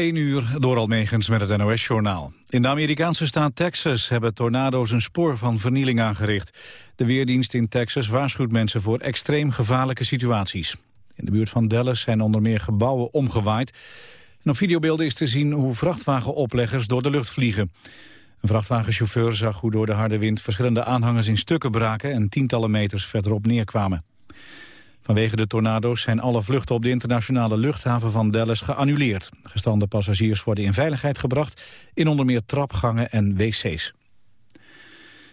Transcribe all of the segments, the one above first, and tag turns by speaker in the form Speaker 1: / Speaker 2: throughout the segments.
Speaker 1: 1 uur door Almegens met het NOS-journaal. In de Amerikaanse staat Texas hebben tornado's een spoor van vernieling aangericht. De Weerdienst in Texas waarschuwt mensen voor extreem gevaarlijke situaties. In de buurt van Dallas zijn onder meer gebouwen omgewaaid. En op videobeelden is te zien hoe vrachtwagenopleggers door de lucht vliegen. Een vrachtwagenchauffeur zag hoe door de harde wind verschillende aanhangers in stukken braken... en tientallen meters verderop neerkwamen. Vanwege de tornado's zijn alle vluchten op de internationale luchthaven van Dallas geannuleerd. Gestrande passagiers worden in veiligheid gebracht in onder meer trapgangen en wc's.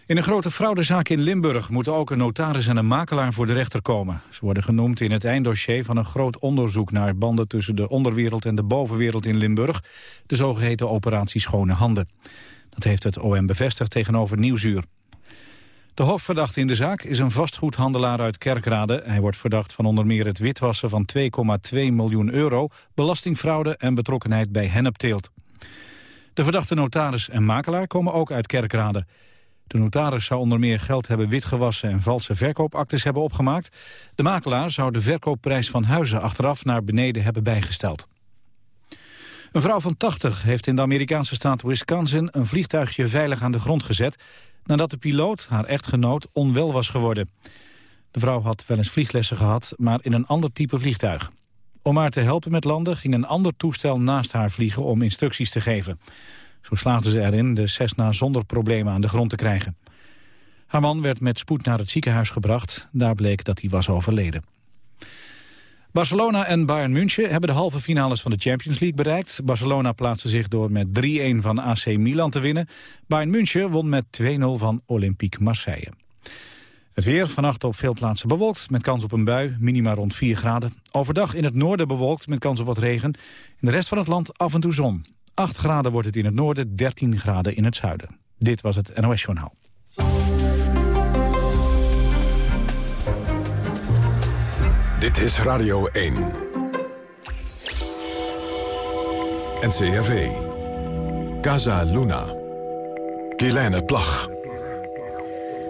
Speaker 1: In een grote fraudezaak in Limburg moeten ook een notaris en een makelaar voor de rechter komen. Ze worden genoemd in het einddossier van een groot onderzoek naar banden tussen de onderwereld en de bovenwereld in Limburg, de zogeheten operatie Schone Handen. Dat heeft het OM bevestigd tegenover Nieuwsuur. De hoofdverdachte in de zaak is een vastgoedhandelaar uit Kerkrade. Hij wordt verdacht van onder meer het witwassen van 2,2 miljoen euro... belastingfraude en betrokkenheid bij hennepteelt. De verdachte notaris en makelaar komen ook uit Kerkrade. De notaris zou onder meer geld hebben witgewassen... en valse verkoopactes hebben opgemaakt. De makelaar zou de verkoopprijs van huizen achteraf naar beneden hebben bijgesteld. Een vrouw van 80 heeft in de Amerikaanse staat Wisconsin... een vliegtuigje veilig aan de grond gezet nadat de piloot, haar echtgenoot, onwel was geworden. De vrouw had wel eens vlieglessen gehad, maar in een ander type vliegtuig. Om haar te helpen met landen ging een ander toestel naast haar vliegen om instructies te geven. Zo slaagden ze erin de Cessna zonder problemen aan de grond te krijgen. Haar man werd met spoed naar het ziekenhuis gebracht. Daar bleek dat hij was overleden. Barcelona en Bayern München hebben de halve finales van de Champions League bereikt. Barcelona plaatste zich door met 3-1 van AC Milan te winnen. Bayern München won met 2-0 van Olympique Marseille. Het weer vannacht op veel plaatsen bewolkt, met kans op een bui, minima rond 4 graden. Overdag in het noorden bewolkt, met kans op wat regen. In de rest van het land af en toe zon. 8 graden wordt het in het noorden, 13 graden in het zuiden. Dit was het NOS Journaal.
Speaker 2: Dit is Radio 1. NCRV. Casa Luna. Kielijne Plag.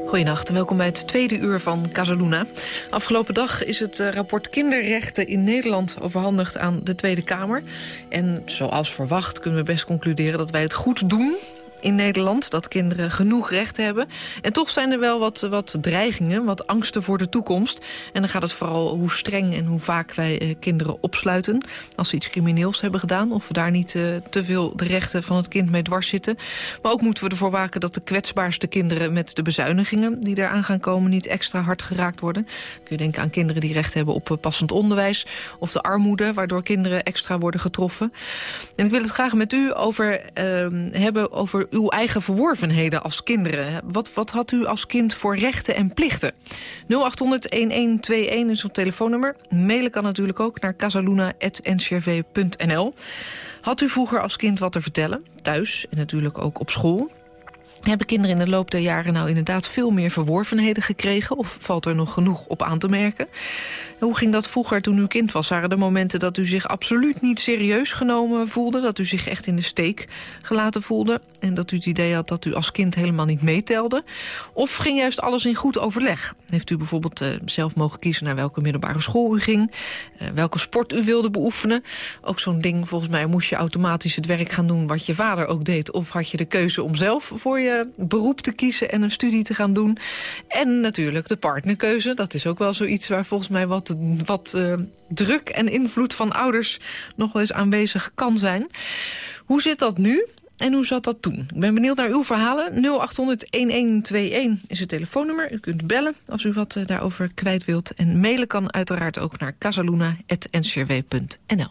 Speaker 3: Goedenacht en welkom bij het tweede uur van Casaluna. Afgelopen dag is het eh, rapport Kinderrechten in Nederland overhandigd aan de Tweede Kamer. En zoals verwacht kunnen we best concluderen dat wij het goed doen in Nederland. Dat kinderen genoeg recht hebben. En toch zijn er wel wat, wat dreigingen, wat angsten voor de toekomst. En dan gaat het vooral hoe streng en hoe vaak wij eh, kinderen opsluiten. Als ze iets crimineels hebben gedaan. Of we daar niet eh, te veel de rechten van het kind mee dwars zitten. Maar ook moeten we ervoor waken dat de kwetsbaarste kinderen... met de bezuinigingen die eraan gaan komen niet extra hard geraakt worden. Kun je denken aan kinderen die recht hebben op eh, passend onderwijs. Of de armoede, waardoor kinderen extra worden getroffen. En ik wil het graag met u over ehm, hebben over uw eigen verworvenheden als kinderen. Wat, wat had u als kind voor rechten en plichten? 0800-1121 is uw telefoonnummer. Mailen kan natuurlijk ook naar casaluna.ncrv.nl. Had u vroeger als kind wat te vertellen? Thuis en natuurlijk ook op school? Hebben kinderen in de loop der jaren nou inderdaad veel meer verworvenheden gekregen? Of valt er nog genoeg op aan te merken? Hoe ging dat vroeger toen u kind was? Waren er momenten dat u zich absoluut niet serieus genomen voelde? Dat u zich echt in de steek gelaten voelde? En dat u het idee had dat u als kind helemaal niet meetelde? Of ging juist alles in goed overleg? Heeft u bijvoorbeeld uh, zelf mogen kiezen naar welke middelbare school u ging? Uh, welke sport u wilde beoefenen? Ook zo'n ding, volgens mij moest je automatisch het werk gaan doen wat je vader ook deed. Of had je de keuze om zelf voor je beroep te kiezen en een studie te gaan doen? En natuurlijk de partnerkeuze. Dat is ook wel zoiets waar volgens mij wat wat uh, druk en invloed van ouders nog wel eens aanwezig kan zijn. Hoe zit dat nu? En hoe zat dat toen? Ik ben benieuwd naar uw verhalen. 0800-1121 is het telefoonnummer. U kunt bellen als u wat uh, daarover kwijt wilt. En mailen kan uiteraard ook naar casaluna.ncrw.nl.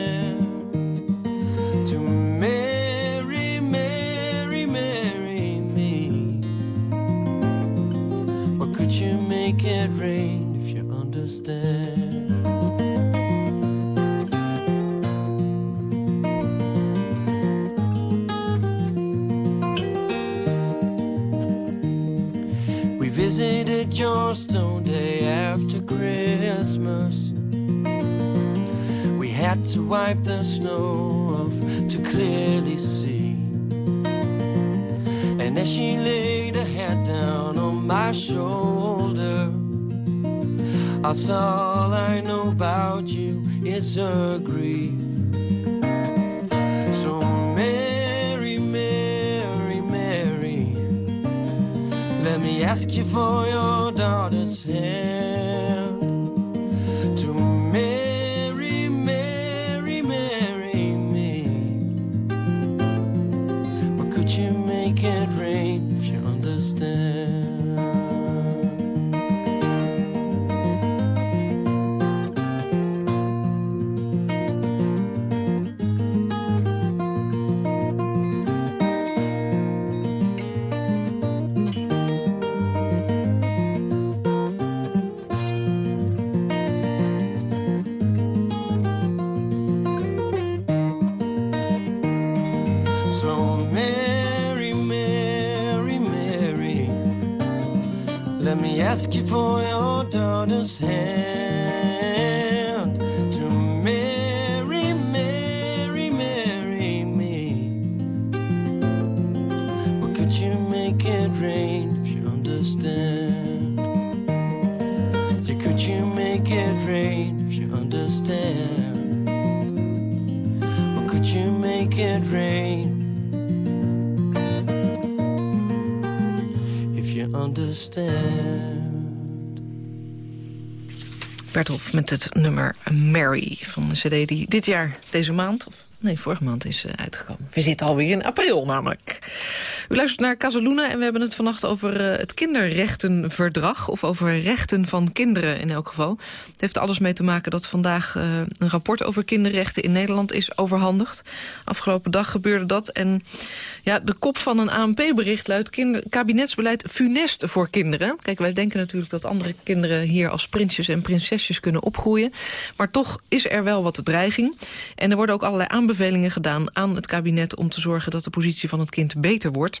Speaker 4: Visited day after Christmas. We had to wipe the snow off to clearly see. And as she laid her head down on my shoulder, I saw all I know about you is her grief. So, Mary, Mary, Mary. Let me ask you for your daughter's it rain if you understand? Or you make it rain? If you understand.
Speaker 3: Bertolf met het nummer Mary van de cd die dit jaar, deze maand... of nee, vorige maand is eh, uitgekomen. We zitten alweer in april namelijk. U luistert naar Casaluna en we hebben het vannacht over eh, het kinderrechtenverdrag... of over rechten van kinderen in elk geval. Het heeft alles mee te maken dat vandaag eh, een rapport over kinderrechten in Nederland is overhandigd. Afgelopen dag gebeurde dat en ja, de kop van een ANP-bericht luidt... Kabinetsbeleid funest voor kinderen. Kijk, wij denken natuurlijk dat andere kinderen hier als prinsjes en prinsesjes kunnen opgroeien. Maar toch is er wel wat dreiging. En er worden ook allerlei aanbevelingen gedaan aan het kabinet... om te zorgen dat de positie van het kind beter wordt.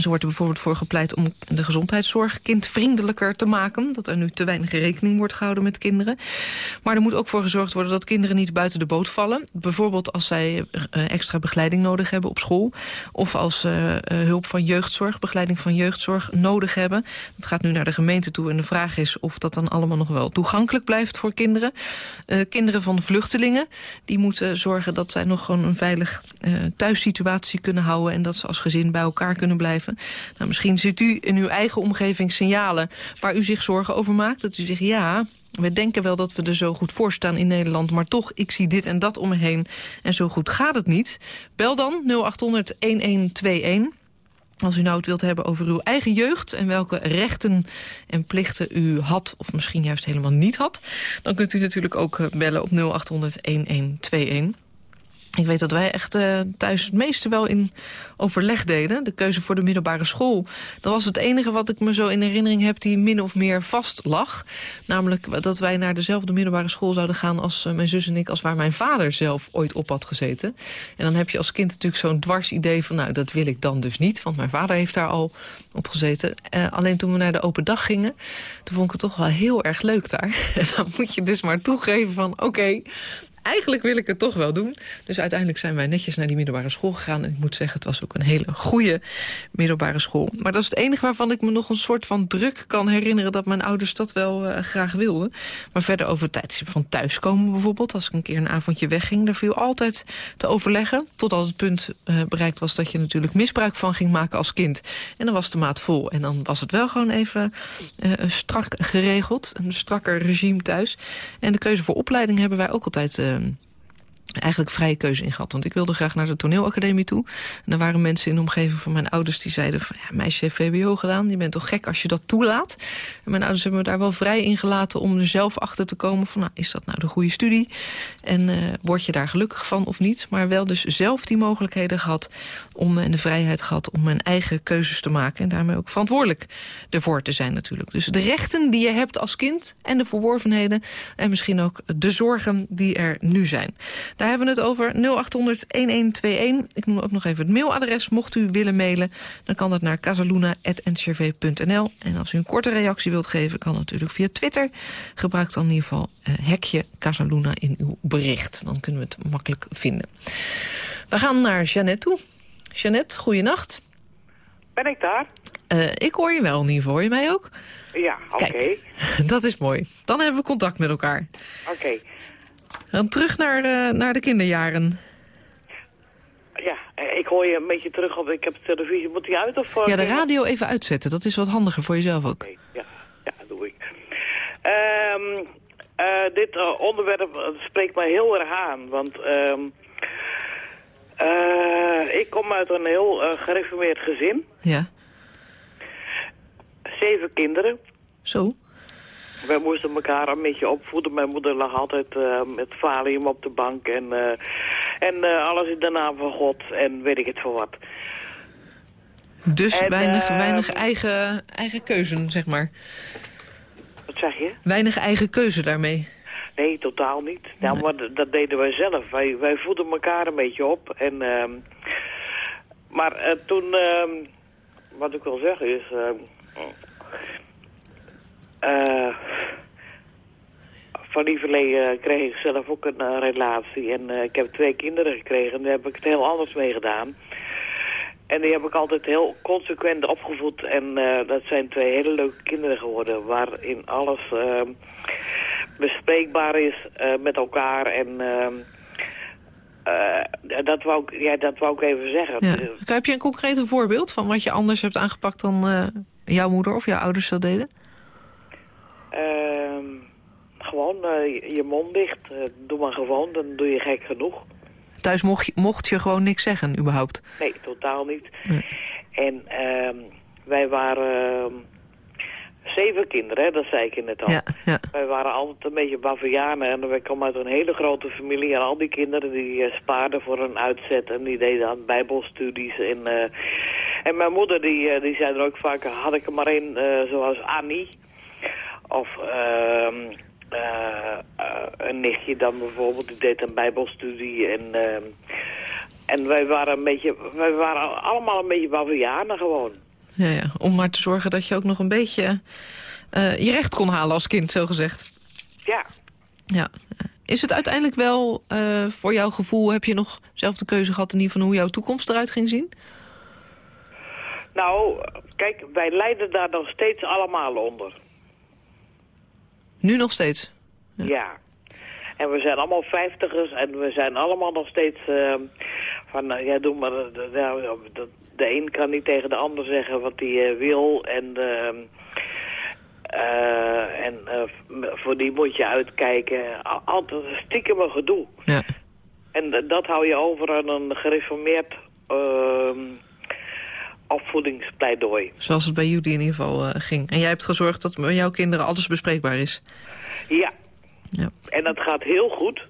Speaker 3: Zo wordt er bijvoorbeeld voor gepleit om de gezondheidszorg kindvriendelijker te maken. Dat er nu te weinig rekening wordt gehouden met kinderen. Maar er moet ook voor gezorgd worden dat kinderen niet buiten de boot vallen. Bijvoorbeeld als zij uh, extra begeleiding nodig hebben op school. Of als ze uh, hulp van jeugdzorg, begeleiding van jeugdzorg nodig hebben. Dat gaat nu naar de gemeente toe en de vraag is of dat dan allemaal nog wel toegankelijk blijft voor kinderen. Uh, kinderen van vluchtelingen, die moeten zorgen dat zij nog gewoon een veilig thuissituatie kunnen houden. En dat ze als gezin bij elkaar kunnen blijven. Nou, misschien ziet u in uw eigen omgeving signalen waar u zich zorgen over maakt. Dat u zegt, ja, we denken wel dat we er zo goed voor staan in Nederland... maar toch, ik zie dit en dat om me heen en zo goed gaat het niet. Bel dan 0800-1121. Als u nou het wilt hebben over uw eigen jeugd... en welke rechten en plichten u had of misschien juist helemaal niet had... dan kunt u natuurlijk ook bellen op 0800-1121. Ik weet dat wij echt uh, thuis het meeste wel in overleg deden. De keuze voor de middelbare school. Dat was het enige wat ik me zo in herinnering heb die min of meer vast lag. Namelijk dat wij naar dezelfde middelbare school zouden gaan als uh, mijn zus en ik... als waar mijn vader zelf ooit op had gezeten. En dan heb je als kind natuurlijk zo'n dwars idee van... nou, dat wil ik dan dus niet, want mijn vader heeft daar al op gezeten. Uh, alleen toen we naar de open dag gingen, toen vond ik het toch wel heel erg leuk daar. En dan moet je dus maar toegeven van oké... eigenlijk wil ik het toch wel doen. Dus uiteindelijk zijn wij netjes naar die middelbare school gegaan. En ik moet zeggen, het was ook een hele goede middelbare school. Maar dat is het enige waarvan ik me nog een soort van druk kan herinneren... dat mijn ouders dat wel uh, graag wilden. Maar verder over het tijdstip van thuiskomen bijvoorbeeld. Als ik een keer een avondje wegging, daar viel altijd te overleggen. Totdat het punt uh, bereikt was dat je natuurlijk misbruik van ging maken als kind. En dan was de maat vol. En dan was het wel gewoon even uh, strak geregeld. Een strakker regime thuis. En de keuze voor opleiding hebben wij ook altijd... Uh, eigenlijk vrije keuze in gehad. Want ik wilde graag naar de toneelacademie toe. En er waren mensen in de omgeving van mijn ouders die zeiden... van ja, meisje heeft VBO gedaan, je bent toch gek als je dat toelaat. En mijn ouders hebben me daar wel vrij in gelaten om er zelf achter te komen... van nou, is dat nou de goede studie? En uh, word je daar gelukkig van of niet? Maar wel dus zelf die mogelijkheden gehad om, en de vrijheid gehad... om mijn eigen keuzes te maken en daarmee ook verantwoordelijk ervoor te zijn natuurlijk. Dus de rechten die je hebt als kind en de verworvenheden... en misschien ook de zorgen die er nu zijn. Daar hebben we het over 0800-1121. Ik noem ook nog even het mailadres. Mocht u willen mailen, dan kan dat naar casaluna.ncrv.nl. En als u een korte reactie wilt geven, kan natuurlijk via Twitter. Gebruik dan in ieder geval uh, hekje Casaluna in uw bericht. Dan kunnen we het makkelijk vinden. We gaan naar Jeannette toe. Jeannette, goeienacht.
Speaker 5: Ben ik daar?
Speaker 3: Uh, ik hoor je wel in ieder geval. Hoor je mij ook?
Speaker 5: Ja, oké. Okay.
Speaker 3: Dat is mooi. Dan hebben we contact met elkaar.
Speaker 5: Oké. Okay.
Speaker 3: Dan terug naar, uh, naar de kinderjaren.
Speaker 5: Ja, ik hoor je een beetje terug op... Ik heb de televisie, moet die uit? Of,
Speaker 3: ja, de radio even uitzetten. Dat is wat handiger voor jezelf ook.
Speaker 5: Okay, ja, ja, dat doe ik. Um, uh, dit uh, onderwerp spreekt mij heel erg aan. Want um, ik kom uit een heel gereformeerd gezin.
Speaker 3: Ja.
Speaker 5: Zeven kinderen.
Speaker 3: Zo?
Speaker 5: Wij moesten elkaar een beetje opvoeden. Mijn moeder lag altijd uh, met valium op de bank. En, uh, en uh, alles in de naam van God. En weet ik het voor wat.
Speaker 3: Dus en, weinig, weinig eigen, eigen keuze, zeg maar.
Speaker 5: Wat zeg je?
Speaker 3: Weinig eigen keuze daarmee.
Speaker 5: Nee, totaal niet. Nou, nee. maar dat deden wij zelf. Wij, wij voeden elkaar een beetje op. En, maar toen... wat ik wil zeggen is... Uh, van lieverlee uh, kreeg ik zelf ook een uh, relatie. En uh, ik heb twee kinderen gekregen en daar heb ik het heel anders mee gedaan. En die heb ik altijd heel consequent opgevoed. En dat zijn twee hele leuke kinderen geworden. Waarin alles bespreekbaar is met elkaar. En dat, wou ik, ja, dat wou ik even zeggen.
Speaker 3: Heb je een concreet voorbeeld van wat je anders hebt aangepakt dan jouw moeder of jouw ouders dat deden?
Speaker 5: Uh, gewoon uh, je mond dicht. Uh, doe maar gewoon, dan doe je gek genoeg.
Speaker 3: Thuis mocht je, mocht je gewoon niks zeggen, überhaupt?
Speaker 5: Nee, totaal niet. Nee. En uh, wij waren ehm, zeven kinderen, hè, dat zei ik in het al.
Speaker 3: Ja, ja.
Speaker 5: Wij waren altijd een beetje bavianen en we kwamen uit een hele grote familie. En al die kinderen die uh, spaarden voor een uitzet en die deden aan bijbelstudies. En, en mijn moeder die, die zei er ook vaak, had ik er maar één zoals Annie... Of uh, uh, een nichtje dan bijvoorbeeld, die deed een bijbelstudie. En, uh, en wij waren een beetje, wij waren allemaal een beetje bavianen gewoon.
Speaker 3: Ja, ja, om maar te zorgen dat je ook nog een beetje uh, je recht kon halen als kind, zo gezegd.
Speaker 5: Ja.
Speaker 3: Ja. Is het uiteindelijk wel, uh, voor jouw gevoel, heb je nog zelf de keuze gehad in ieder van hoe jouw toekomst eruit ging zien?
Speaker 5: Nou, kijk, wij lijden daar nog steeds allemaal onder.
Speaker 3: Nu nog steeds?
Speaker 5: Ja. ja. En we zijn allemaal vijftigers en we zijn allemaal nog steeds uh, van, uh, ja, doe maar, de, de, de, de, een kan niet tegen de ander zeggen wat hij uh, wil en, ehm, eh, en voor die moet je uitkijken. Altijd stiekem een gedoe.
Speaker 3: Ja.
Speaker 5: En dat hou je over aan een gereformeerd ehm, opvoedingspleidooi.
Speaker 3: Zoals het bij jullie in ieder geval uh, ging. En jij hebt gezorgd dat met jouw kinderen alles bespreekbaar is.
Speaker 5: Ja.
Speaker 3: ja.
Speaker 5: En dat gaat heel goed.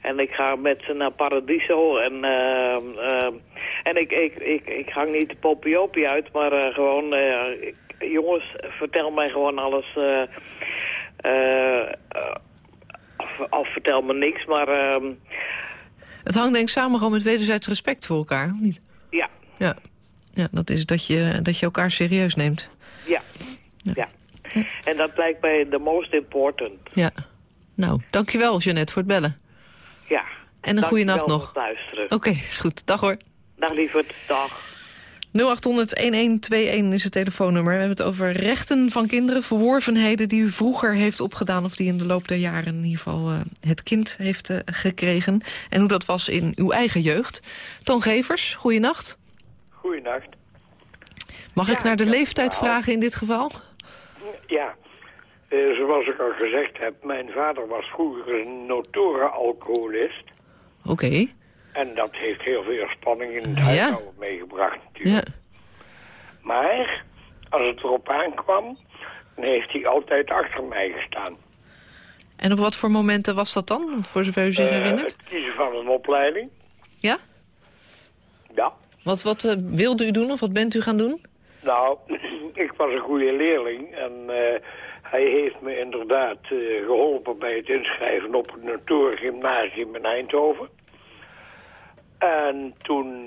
Speaker 5: En ik ga met ze naar Paradiso. En, uh, uh, en ik, ik, ik, ik hang niet de popiopie uit, maar uh, gewoon... Jongens, vertel mij gewoon alles... Of, of, vertel me niks, maar... Ehm,
Speaker 3: het hangt denk ik samen gewoon met wederzijds respect voor elkaar, of niet?
Speaker 5: Ja.
Speaker 3: Ja. Ja, dat is dat je, dat je elkaar serieus neemt.
Speaker 5: Ja. ja. ja. En dat lijkt mij the most important.
Speaker 3: Ja. Nou, dankjewel Jeannette voor het bellen. En een goede nacht nog. Oké, is goed. Dag hoor.
Speaker 5: Dag lieverd, dag.
Speaker 3: 0800-1121 is het telefoonnummer. We hebben het over rechten van kinderen, verworvenheden die u vroeger heeft opgedaan... of die in de loop der jaren in ieder geval eh, het kind heeft eh, gekregen. En hoe dat was in uw eigen jeugd. Toon Gevers, goeienacht.
Speaker 6: Goeienacht.
Speaker 3: Mag ik naar de leeftijd vragen in dit geval?
Speaker 6: Ja, eh, zoals ik al gezegd heb, mijn vader was vroeger een notoren alcoholist.
Speaker 3: Oké,
Speaker 6: En dat heeft heel veel spanning in het
Speaker 3: Ja.
Speaker 6: huishouden meegebracht natuurlijk.
Speaker 3: ja.
Speaker 6: Maar als het erop aankwam, dan heeft hij altijd achter mij gestaan.
Speaker 3: En op wat voor momenten was dat dan, voor zover u zich
Speaker 6: Eh,
Speaker 3: herinnert?
Speaker 6: het kiezen van een opleiding.
Speaker 3: Ja?
Speaker 6: Ja.
Speaker 3: Wat, wat eh, wilde u doen of wat bent u gaan doen?
Speaker 6: Nou, ik was een goede leerling en eh, hij heeft me inderdaad eh, geholpen bij het inschrijven op het Notoren Gymnasium in Eindhoven. En toen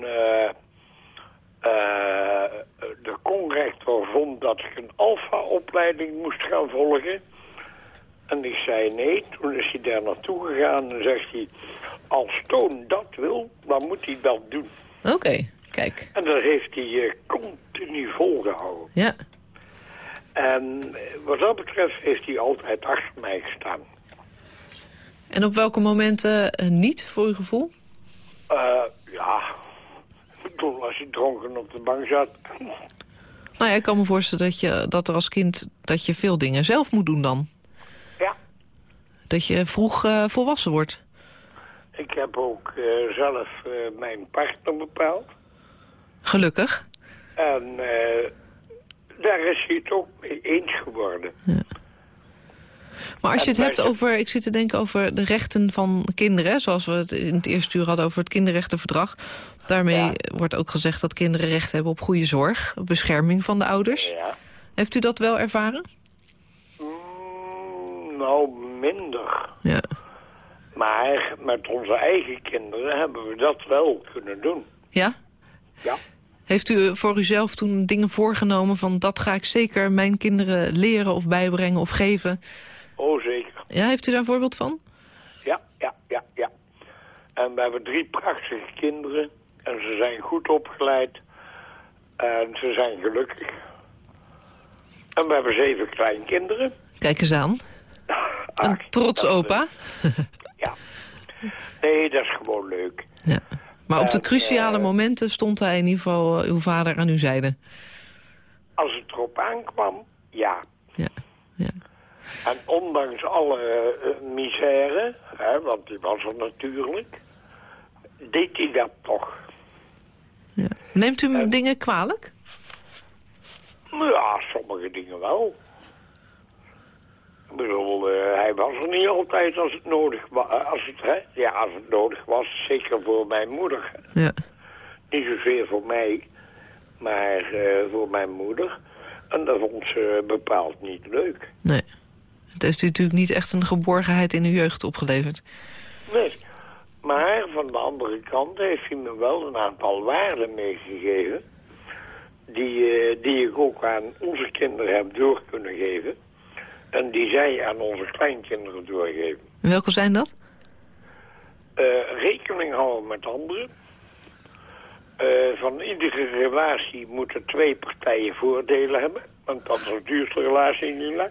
Speaker 6: de conrector vond dat ik een alfa-opleiding moest gaan volgen. En ik zei nee, toen is hij daar naartoe gegaan en zegt hij... als Toon dat wil, dan moet hij dat doen.
Speaker 3: Oké, kijk.
Speaker 6: En dat heeft hij eh, continu volgehouden.
Speaker 3: Ja.
Speaker 6: En eh, wat dat betreft heeft hij altijd achter mij gestaan.
Speaker 3: En op welke momenten eh, niet, voor uw gevoel?
Speaker 6: Eh, ja, toen als hij dronken op de bank zat.
Speaker 3: Nou ja, ik kan me voorstellen dat, je, dat er als kind dat je veel dingen zelf moet doen dan.
Speaker 6: Ja,
Speaker 3: Dat je vroeg volwassen wordt.
Speaker 6: ik heb ook zelf mijn partner bepaald.
Speaker 3: Gelukkig.
Speaker 6: En eh, daar is hij het ook mee eens geworden.
Speaker 3: Maar als je het hebt over, ik zit te denken over de rechten van kinderen, zoals we het in het eerste uur hadden over het kinderrechtenverdrag. Daarmee
Speaker 6: Ja.
Speaker 3: wordt ook gezegd dat kinderen recht hebben op goede zorg, op bescherming van de ouders.
Speaker 6: Ja.
Speaker 3: Heeft u dat wel ervaren?
Speaker 6: Mm, nou, minder.
Speaker 3: Ja.
Speaker 6: Maar met onze eigen kinderen hebben we dat wel kunnen doen.
Speaker 3: Ja?
Speaker 6: Ja.
Speaker 3: Heeft u voor uzelf toen dingen voorgenomen van dat ga ik zeker mijn kinderen leren of bijbrengen of geven?
Speaker 6: Oh, zeker.
Speaker 3: Ja, heeft u daar een voorbeeld van?
Speaker 6: Ja, ja, ja, ja. En we hebben drie prachtige kinderen. En ze zijn goed opgeleid. En ze zijn gelukkig. En we hebben zeven kleinkinderen.
Speaker 3: Kijk eens aan. Een trots opa.
Speaker 6: Ja. Nee, dat is gewoon leuk.
Speaker 3: Ja. Maar op de
Speaker 6: En,
Speaker 3: cruciale
Speaker 6: eh,
Speaker 3: momenten stond hij in ieder geval eh, uw vader aan uw zijde.
Speaker 6: Als het erop aankwam, ja.
Speaker 3: Ja. ja.
Speaker 6: En ondanks alle eh, misère, hè, want die was er natuurlijk, deed hij dat toch.
Speaker 3: ja. Neemt u hem dingen kwalijk?
Speaker 6: Ja, sommige dingen wel. Ik bedoel, eh, hij was er niet altijd als het nodig was. Als het, hè? Ja, als het nodig was, zeker voor mijn moeder.
Speaker 3: Ja.
Speaker 6: Niet zozeer voor mij, maar eh, voor mijn moeder. En dat vond ze bepaald niet leuk.
Speaker 3: Nee. Het heeft u natuurlijk niet echt een geborgenheid in uw jeugd opgeleverd.
Speaker 6: Nee. Maar van de andere kant heeft hij me wel een aantal waarden meegegeven... die, eh, die ik ook aan onze kinderen heb door kunnen geven... en die zij aan onze kleinkinderen doorgeven.
Speaker 3: En welke zijn dat?
Speaker 6: Eh, rekening houden met anderen. Eh, van iedere relatie moeten twee partijen voordelen hebben... want anders duurt de relatie niet lang.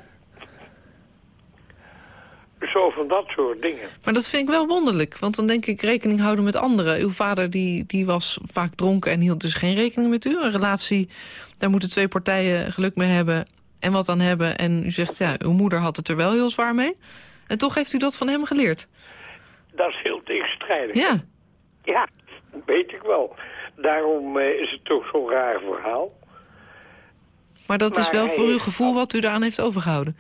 Speaker 6: Zo van dat soort dingen.
Speaker 3: Maar dat vind ik wel wonderlijk. Want dan denk ik rekening houden met anderen. Uw vader die, die was vaak dronken en hield dus geen rekening met u. Een relatie, daar moeten twee partijen geluk mee hebben en wat aan hebben. En u zegt, ja, uw moeder had het er wel heel zwaar mee. En toch heeft u dat van hem geleerd.
Speaker 6: Dat is heel tegenstrijdig.
Speaker 3: Ja,
Speaker 6: Ja, weet ik wel. Daarom eh, is het toch zo'n raar verhaal.
Speaker 3: maar dat is wel voor uw gevoel wat u daaraan heeft overgehouden.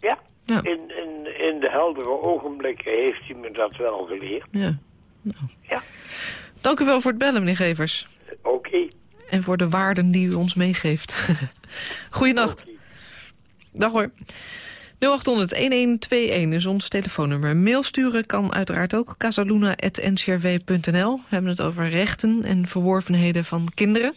Speaker 6: Ja,
Speaker 3: Ja.
Speaker 6: in, in, in de heldere ogenblikken heeft hij me dat wel geleerd.
Speaker 3: Ja.
Speaker 6: Ja,
Speaker 3: Dank u wel voor het bellen, meneer Gevers.
Speaker 6: oké.
Speaker 3: En voor de waarden die u ons meegeeft. Goeienacht. Dag hoor. 0800-1121 is ons telefoonnummer. Mail sturen kan uiteraard ook. casaluna.ncrw.nl. We hebben het over rechten en verworvenheden van kinderen.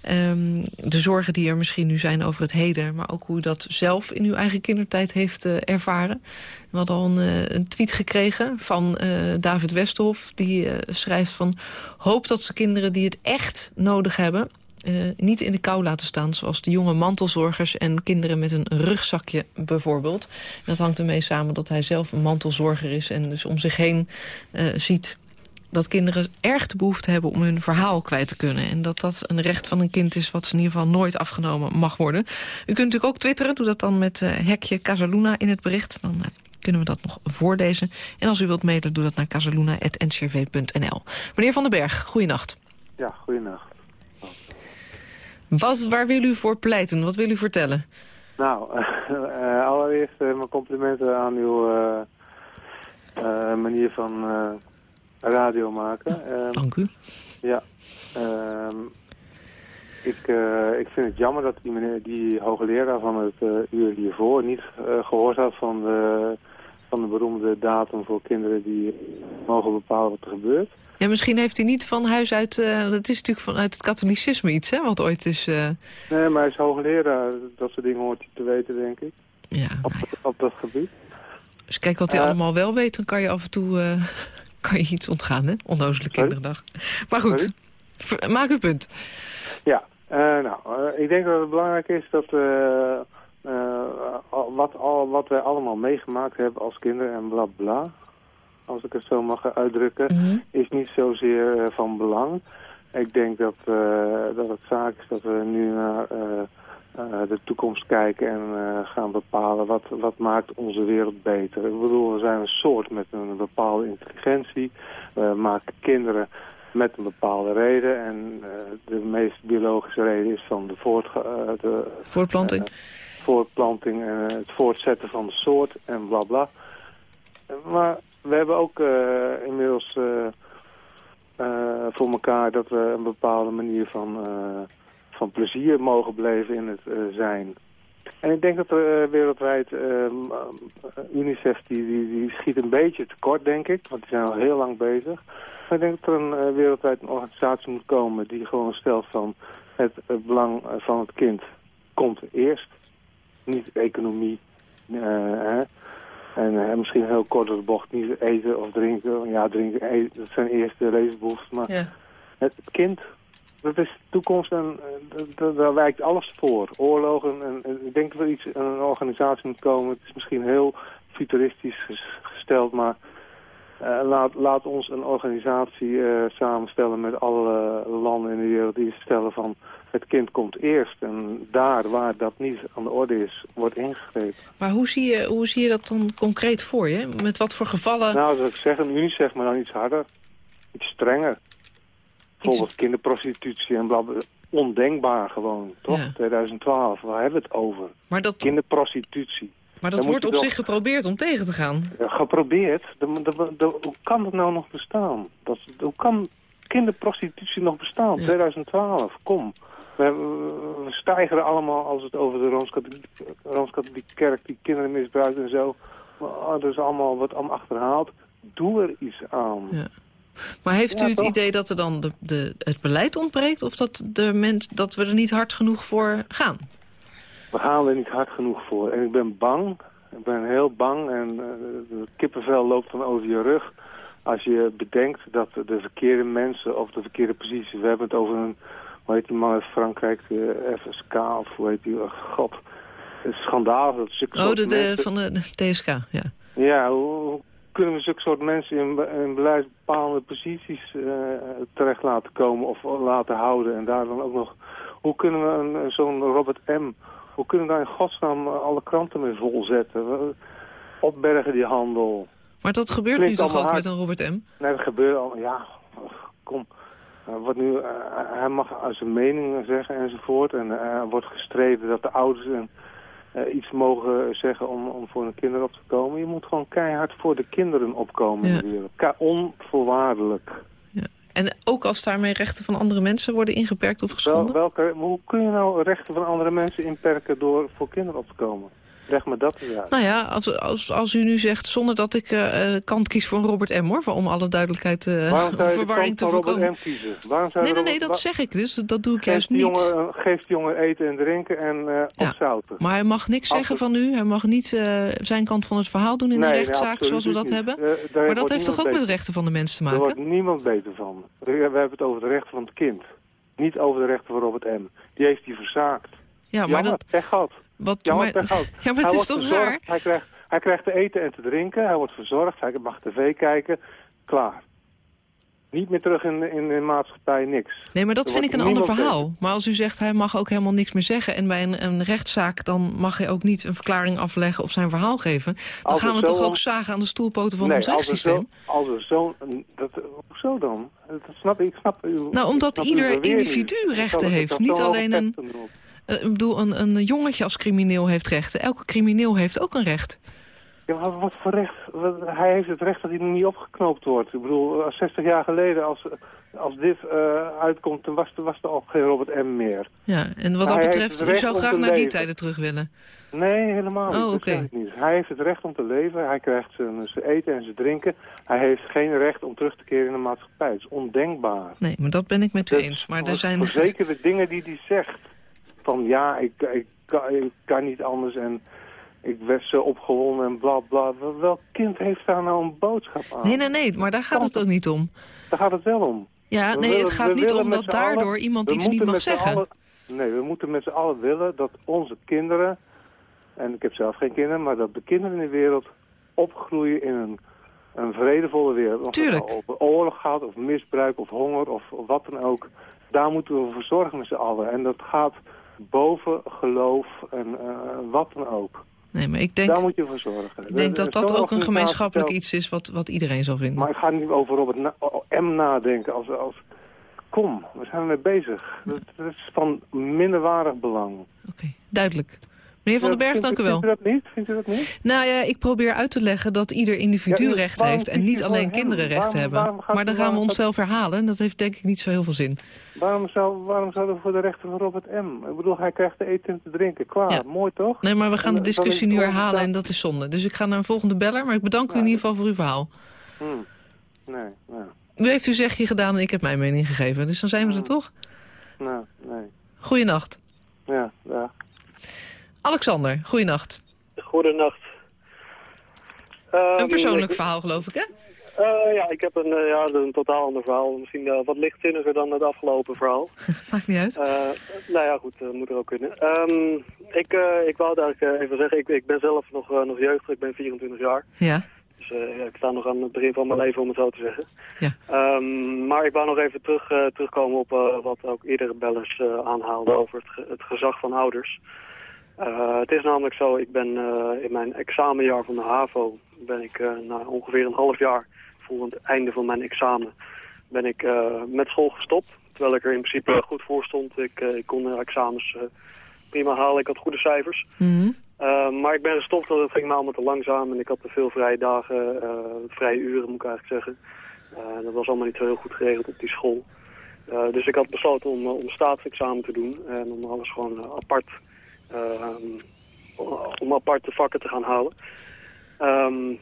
Speaker 3: Ehm, de zorgen die er misschien nu zijn over het heden... maar ook hoe u dat zelf in uw eigen kindertijd heeft uh, ervaren. We hadden al een, uh, een tweet gekregen van uh, David Westhoff... die schrijft van... hoop dat ze kinderen die het echt nodig hebben... Uh, niet in de kou laten staan... zoals de jonge mantelzorgers en kinderen met een rugzakje bijvoorbeeld. Dat hangt ermee samen dat hij zelf een mantelzorger is... en dus om zich heen uh, ziet dat kinderen erg de behoefte hebben om hun verhaal kwijt te kunnen. En dat dat een recht van een kind is wat in ieder geval nooit afgenomen mag worden. U kunt natuurlijk ook twitteren, doe dat dan met uh, hekje Casaluna in het bericht. Dan kunnen we dat nog voorlezen. En als u wilt mailen, doe dat naar casaluna.ncrv.nl. Meneer Van den Berg, goeienacht.
Speaker 7: Ja, goeienacht.
Speaker 3: Wat, waar wil u voor pleiten? Wat wil u vertellen?
Speaker 7: Nou, uh, allereerst mijn complimenten aan uw manier van radio maken.
Speaker 3: Um, Dank u.
Speaker 7: Ja. Um, ik, ik vind het jammer dat die, meneer, die hoogleraar van het uur hiervoor niet gehoord had van de, van de beroemde datum voor kinderen die mogen bepalen wat er gebeurt.
Speaker 3: Ja, misschien heeft hij niet van huis uit... dat is natuurlijk vanuit het katholicisme iets, hè, wat ooit is...
Speaker 7: Nee, maar hij is hoogleraar. Dat soort dingen hoort hij te weten, denk ik.
Speaker 3: Ja,
Speaker 7: op,
Speaker 3: nou ja.
Speaker 7: op dat gebied.
Speaker 3: Dus kijk wat hij allemaal wel weet, dan kan je af en toe kan je iets ontgaan, hè? Onnozele kinderdag. Maar goed, maak uw punt.
Speaker 7: Ja, nou, ik denk dat het belangrijk is dat wat, al, wat wij allemaal meegemaakt hebben als kinderen en bla bla, als ik het zo mag uitdrukken, mm -hmm. is niet zozeer van belang. Ik denk dat, dat het zaak is dat we nu naar de toekomst kijken en gaan bepalen wat, wat maakt onze wereld beter. Ik bedoel, we zijn een soort met een bepaalde intelligentie. We maken kinderen met een bepaalde reden. En de meest biologische reden is van de
Speaker 3: voortplanting.
Speaker 7: Voortplanting en het voortzetten van de soort en bla bla. Maar we hebben ook inmiddels voor elkaar dat we een bepaalde manier van van plezier mogen beleven in het zijn. En ik denk dat er wereldwijd, uh, UNICEF die, die, schiet een beetje tekort, denk ik. Want die zijn al heel lang bezig. Maar ik denk dat er een, wereldwijd een organisatie moet komen die gewoon stelt van het belang van het kind komt eerst. Niet economie. Hè. En misschien heel kort door de bocht, niet eten of drinken. Ja, drinken, eten, dat zijn eerst de levensbehoeften. Maar
Speaker 3: ja.
Speaker 7: het kind dat is de toekomst en daar wijkt alles voor. Oorlogen en, en ik denk dat er iets een organisatie moet komen. Het is misschien heel futuristisch gesteld, maar uh, laat, laat ons een organisatie uh, samenstellen met alle landen in de wereld die stellen van het kind komt eerst. En daar waar dat niet aan de orde is, wordt ingegrepen.
Speaker 3: Maar hoe zie je, hoe zie je dat dan concreet voor je? Met wat voor gevallen?
Speaker 7: Nou, dat ik zeg, een UNICEF, maar dan iets harder. Iets strenger. Bijvoorbeeld kinderprostitutie en blablabla. Ondenkbaar gewoon, toch? Ja. 2012, waar hebben we het over?
Speaker 3: Maar dat...
Speaker 7: Kinderprostitutie.
Speaker 3: Maar dat
Speaker 7: Dan
Speaker 3: wordt op zich geprobeerd om tegen te gaan.
Speaker 7: Ja, geprobeerd? De, de, de, hoe kan dat nou nog bestaan? Dat, hoe kan kinderprostitutie nog bestaan?
Speaker 3: Ja.
Speaker 7: 2012, kom. We, we stijgeren allemaal als het over de Rooms-Katholieke Rooms kerk die kinderen misbruikt en zo. Oh, er is allemaal wat allemaal achterhaald. Doe er iets aan.
Speaker 3: Ja. Maar heeft
Speaker 7: Ja,
Speaker 3: u het
Speaker 7: toch?
Speaker 3: idee dat er dan de, de, het beleid ontbreekt... of dat, de mens, dat we er niet hard genoeg voor gaan?
Speaker 7: We gaan er niet hard genoeg voor. En ik ben bang. Ik ben heel bang. En uh, de kippenvel loopt dan over je rug. Als je bedenkt dat de verkeerde mensen of de verkeerde positie... We hebben het over een, hoe heet die man uit Frankrijk, de FSK of hoe heet die, oh, god. Het schandaal. Dat zulke
Speaker 3: Oh, de, de, van de, de TSK, ja.
Speaker 7: Ja, hoe, kunnen we zulke soort mensen in, in beleidsbepaalde posities eh, terecht laten komen of laten houden en daar dan ook nog... Hoe kunnen we een, zo'n Robert M., hoe kunnen we daar in godsnaam eh, alle kranten mee volzetten? We- Opbergen die handel.
Speaker 3: Maar dat gebeurt nu toch ook met een Robert M?
Speaker 7: Nee, dat gebeurt al, ja, kom. Wat nu, eh, hij mag zijn mening zeggen enzovoort. En eh, er wordt gestreden dat de ouders een, iets mogen zeggen om, om voor hun kinderen op te komen. Je moet gewoon keihard voor de kinderen opkomen
Speaker 3: Ja.
Speaker 7: onvoorwaardelijk.
Speaker 3: En ook als daarmee rechten van andere mensen worden ingeperkt of geschonden?
Speaker 7: welke, hoe kun je nou rechten van andere mensen inperken door voor kinderen op te komen? Leg me dat uit.
Speaker 3: Nou ja, als, als, als u nu zegt, zonder dat ik eh, eh, kant kies voor Robert M. hoor, om alle duidelijkheid eh
Speaker 7: Waarom zou je de
Speaker 3: verwarring te
Speaker 7: van Robert
Speaker 3: voorkomen.
Speaker 7: M kiezen? Waarom zou
Speaker 3: Nee, nee, nee, dat zeg ik dus. Dat doe ik
Speaker 7: Geef
Speaker 3: juist niet.
Speaker 7: jongen, geef die jongen eten en drinken en eh
Speaker 3: Ja.
Speaker 7: opzouten.
Speaker 3: Maar hij mag niks zeggen van u. Hij mag niet zijn kant van het verhaal doen in
Speaker 7: Nee,
Speaker 3: een
Speaker 7: nee,
Speaker 3: rechtszaak zoals we dat
Speaker 7: niet.
Speaker 3: hebben.
Speaker 7: Daar
Speaker 3: Maar dat heeft toch ook
Speaker 7: niemand
Speaker 3: met rechten van de mensen te
Speaker 7: beter-
Speaker 3: maken?
Speaker 7: Er wordt niemand beter van. We hebben het over de rechten van het kind. Niet over de rechten van Robert M. Die heeft die verzaakt.
Speaker 3: Ja, maar
Speaker 7: Jammer,
Speaker 3: dat...
Speaker 7: gehad.
Speaker 3: Wat, maar, ja, maar het
Speaker 7: Hij
Speaker 3: is toch
Speaker 7: verzorgd,
Speaker 3: raar?
Speaker 7: Hij krijgt, hij krijgt te eten en te drinken, hij wordt verzorgd, hij mag tv kijken, klaar. Niet meer terug in, in de maatschappij, niks.
Speaker 3: Nee, maar dat
Speaker 7: Er
Speaker 3: vind ik een ander verhaal. Maar als u zegt hij mag ook helemaal niks meer zeggen... en bij een, een rechtszaak dan mag hij ook niet een verklaring afleggen... of zijn verhaal geven... dan
Speaker 7: Als
Speaker 3: gaan we toch ook zagen aan de stoelpoten van
Speaker 7: nee,
Speaker 3: ons rechtssysteem.
Speaker 7: zo- Als er zo'n... Hoezo dan? Dat snap ik. snap, uw-
Speaker 3: Nou, omdat ieder individu rechten heeft, niet alleen een- ik bedoel, een, een jongetje als crimineel heeft rechten. Elke crimineel heeft ook een recht.
Speaker 7: Ja, maar wat voor recht? Hij heeft het recht dat hij niet opgeknoopt wordt. Ik bedoel, eh, 60 jaar geleden, als, als dit eh, uitkomt, dan was, er- was er al geen Robert M. meer.
Speaker 3: Ja, en wat dat betreft, u zou graag naar die tijden terug willen.
Speaker 7: Nee, helemaal niet.
Speaker 3: Oh, oké.
Speaker 7: Hij heeft het recht om te leven. Hij krijgt zijn, zijn eten en zijn drinken. Hij heeft geen recht om terug te keren in de maatschappij. Het is ondenkbaar.
Speaker 3: Nee, maar dat ben ik met u eens. Maar er zijn...
Speaker 7: Zeker de dingen die hij zegt. Van ja, ik, ik, kan, ik kan niet anders en ik werd zo opgewonden en bla bla. Wel- Welk kind heeft daar nou een boodschap aan?
Speaker 3: Nee, nee, nee, maar daar gaat het ook niet om.
Speaker 7: Daar gaat het wel om.
Speaker 3: Ja,
Speaker 7: We
Speaker 3: nee,
Speaker 7: willen-
Speaker 3: het gaat niet om dat
Speaker 7: allen-
Speaker 3: daardoor iemand iets niet mag zeggen.
Speaker 7: allen- nee, we moeten met z'n allen willen dat onze kinderen... en ik heb zelf geen kinderen... maar dat de kinderen in de wereld opgroeien in een, een vredevolle wereld. Of het
Speaker 3: Tuurlijk.
Speaker 7: nou over oorlog gaat, of misbruik, of honger, of, of wat dan ook. Daar moeten we voor zorgen met z'n allen. En dat gaat boven geloof en eh, wat dan ook.
Speaker 3: Nee, maar ik denk,
Speaker 7: Daar moet je voor zorgen.
Speaker 3: ik denk dat dat ook een gemeenschappelijk iets is wat, wat iedereen zal vinden.
Speaker 7: maar ik ga niet over Robert na M nadenken als, als... Kom, we zijn ermee bezig. Dat, dat is van minderwaardig belang.
Speaker 3: Oké, duidelijk. Meneer Van den Berg, dank u wel.
Speaker 7: Vindt u dat niet? Vindt u dat niet?
Speaker 3: Nou ja, ik probeer uit te leggen dat ieder individu
Speaker 7: Ja,
Speaker 3: recht heeft... en niet alleen kinderen recht
Speaker 7: Waarom-
Speaker 3: hebben.
Speaker 7: waarom
Speaker 3: Maar dan gaan we onszelf herhalen... en dat heeft denk ik niet zo heel veel zin.
Speaker 7: Waarom zou, waarom zouden we voor de rechten van Robert M? Ik bedoel, hij krijgt te eten en te drinken. Klaar,
Speaker 3: Ja.
Speaker 7: mooi toch?
Speaker 3: Nee, maar we gaan de
Speaker 7: En, eh,
Speaker 3: discussie nu herhalen en dat is zonde. Dus ik ga naar een volgende beller, maar ik bedank u in ieder geval voor uw verhaal.
Speaker 7: Hm. Nee, nee,
Speaker 3: U heeft uw zegje gedaan en ik heb mijn mening gegeven. Dus dan zijn we er toch?
Speaker 7: nee, nee.
Speaker 3: Goeienacht.
Speaker 7: Ja, ja.
Speaker 3: Alexander, goeienacht.
Speaker 8: Goedenacht.
Speaker 3: Een persoonlijk verhaal geloof ik, hè?
Speaker 8: Eh, ja, ik heb een, eh, ja, een totaal ander verhaal. Misschien eh, wat lichtzinniger dan het afgelopen verhaal.
Speaker 3: Maakt niet uit.
Speaker 8: Nou ja, goed, moet er ook kunnen. Ehm, ik, ik wou het eigenlijk even zeggen, ik, ik ben zelf nog, nog jeugdig, ik ben 24 jaar.
Speaker 3: Ja.
Speaker 8: Dus ik sta nog aan het begin van mijn leven, om het zo te zeggen.
Speaker 3: Ja.
Speaker 8: Ehm, maar ik wou nog even terug, terugkomen op wat ook iedere bellers eh, aanhaalde over het, ge- het gezag van ouders. Eh, het is namelijk zo, ik ben eh, in mijn examenjaar van de HAVO, ben ik eh, na ongeveer een half jaar voor het einde van mijn examen, ben ik eh, met school gestopt. Terwijl ik er in principe goed voor stond. Ik, eh, ik kon de examens eh, prima halen, ik had goede cijfers.
Speaker 3: Mhm.
Speaker 8: Uh, maar ik ben gestopt, want het ging me allemaal te langzaam en ik had te veel vrije dagen, uh, vrije uren moet ik eigenlijk zeggen. Uh, dat was allemaal niet zo heel goed geregeld op die school. Uh, dus ik had besloten om, om staatsexamen te doen en om alles gewoon apart, om aparte vakken te gaan halen. Um,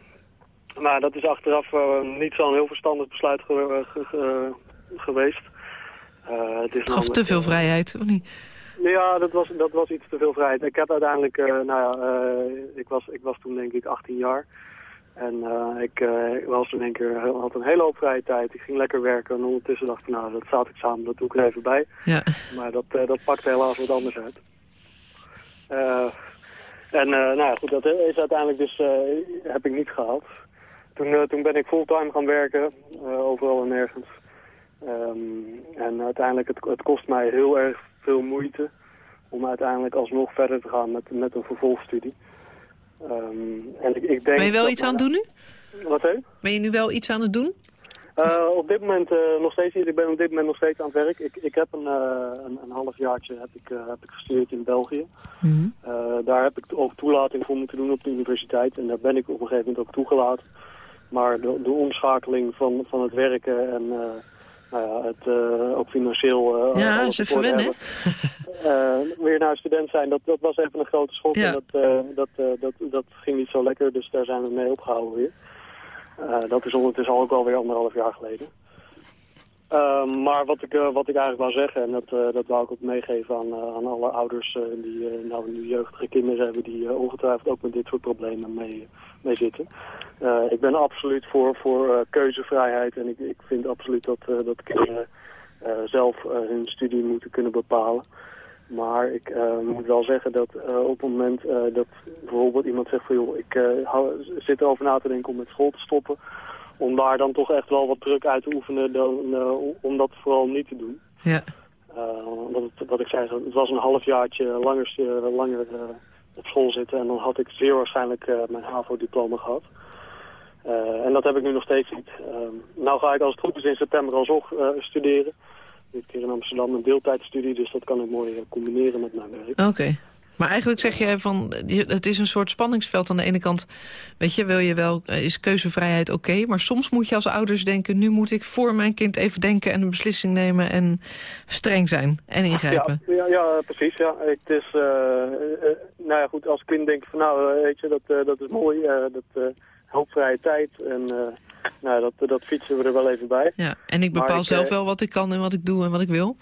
Speaker 8: maar dat is achteraf niet zo'n heel verstandig besluit ge ge ge geweest.
Speaker 3: het, het gaf te veel vrijheid, of niet?
Speaker 8: Ja, dat was, dat was iets te veel vrijheid. Ik heb uiteindelijk, uh, nou ja, uh, ik, was, ik was toen denk ik 18 jaar. En uh, ik was in één keer, had een hele hoop vrije tijd. Ik ging lekker werken en ondertussen dacht ik, nou, dat staat examen, dat doe ik er even bij.
Speaker 3: Ja.
Speaker 8: Maar dat, dat pakte helaas wat anders uit. En nou ja, goed, dat is uiteindelijk dus, heb ik niet gehaald. Toen, toen ben ik fulltime gaan werken, overal en nergens. Um, en uiteindelijk, het, het kost mij heel erg veel moeite om uiteindelijk alsnog verder te gaan met, met een vervolgstudie. Um, en ik, ik denk
Speaker 3: ben je wel iets aan het doen nu?
Speaker 8: Wat hè?
Speaker 3: Ben je nu wel iets aan het doen?
Speaker 8: Uh, op dit moment uh, nog steeds niet. Ik ben op dit moment nog steeds aan het werk. Ik, ik heb een, uh, een, een halfjaartje heb ik, heb ik gestudeerd in België.
Speaker 3: Mhm.
Speaker 8: Mm -hmm. daar heb ik ook toelating voor moeten doen op de universiteit. En daar ben ik op een gegeven moment ook toegelaten. Maar de, de omschakeling van, van het werken en nou ja, het eh, ook financieel...
Speaker 3: ja,
Speaker 8: alles
Speaker 3: ze verwennen.
Speaker 8: Eh, weer naar student zijn, dat, dat was even een grote schok.
Speaker 3: Ja.
Speaker 8: En dat, eh, dat, eh, dat, dat ging niet zo lekker, dus daar zijn we mee opgehouden weer. Eh, dat is ondertussen ook alweer anderhalf jaar geleden. Ehm, maar wat ik, eh, wat ik eigenlijk wou zeggen, en dat, eh, dat wou ik ook meegeven aan, aan alle ouders die nou nu jeugdige kinderen hebben die ongetwijfeld ook met dit soort problemen mee, mee zitten. Ik ben absoluut voor, voor keuzevrijheid en ik, ik vind absoluut dat, dat kinderen zelf hun studie moeten kunnen bepalen. Maar ik eh, moet wel zeggen dat eh, op het moment eh, dat bijvoorbeeld iemand zegt van joh, ik hou- zit erover na te denken om met school te stoppen, om daar dan toch echt wel wat druk uit te oefenen dan, om dat vooral niet te doen.
Speaker 3: Ja.
Speaker 8: Het, wat ik zei, het was een halfjaartje langer, langer op school zitten en dan had ik zeer waarschijnlijk mijn HAVO-diploma gehad. Eh, en dat heb ik nu nog steeds niet. Ehm, nou ga ik als het goed is in september alsnog studeren. Dit keer in Amsterdam een deeltijdstudie, dus dat kan ik mooi eh, combineren met mijn werk.
Speaker 3: Oké. Maar eigenlijk zeg je van, het is een soort spanningsveld. Aan de ene kant, weet je, wil je wel, eh, is keuzevrijheid oké. maar soms moet je als ouders denken, nu moet ik voor mijn kind even denken... en een beslissing nemen en streng zijn en ingrijpen.
Speaker 8: Ja, ja, ja, precies. Ja. Het is, eh, nou ja, goed, als kind denk ik van, nou, weet je, dat, dat is mooi. dat eh helpt vrije tijd. En nou, dat, dat fietsen we er wel even bij.
Speaker 3: Ja, en ik bepaal
Speaker 8: ik,
Speaker 3: zelf
Speaker 8: eh,
Speaker 3: wel wat ik kan en wat ik doe en wat ik wil.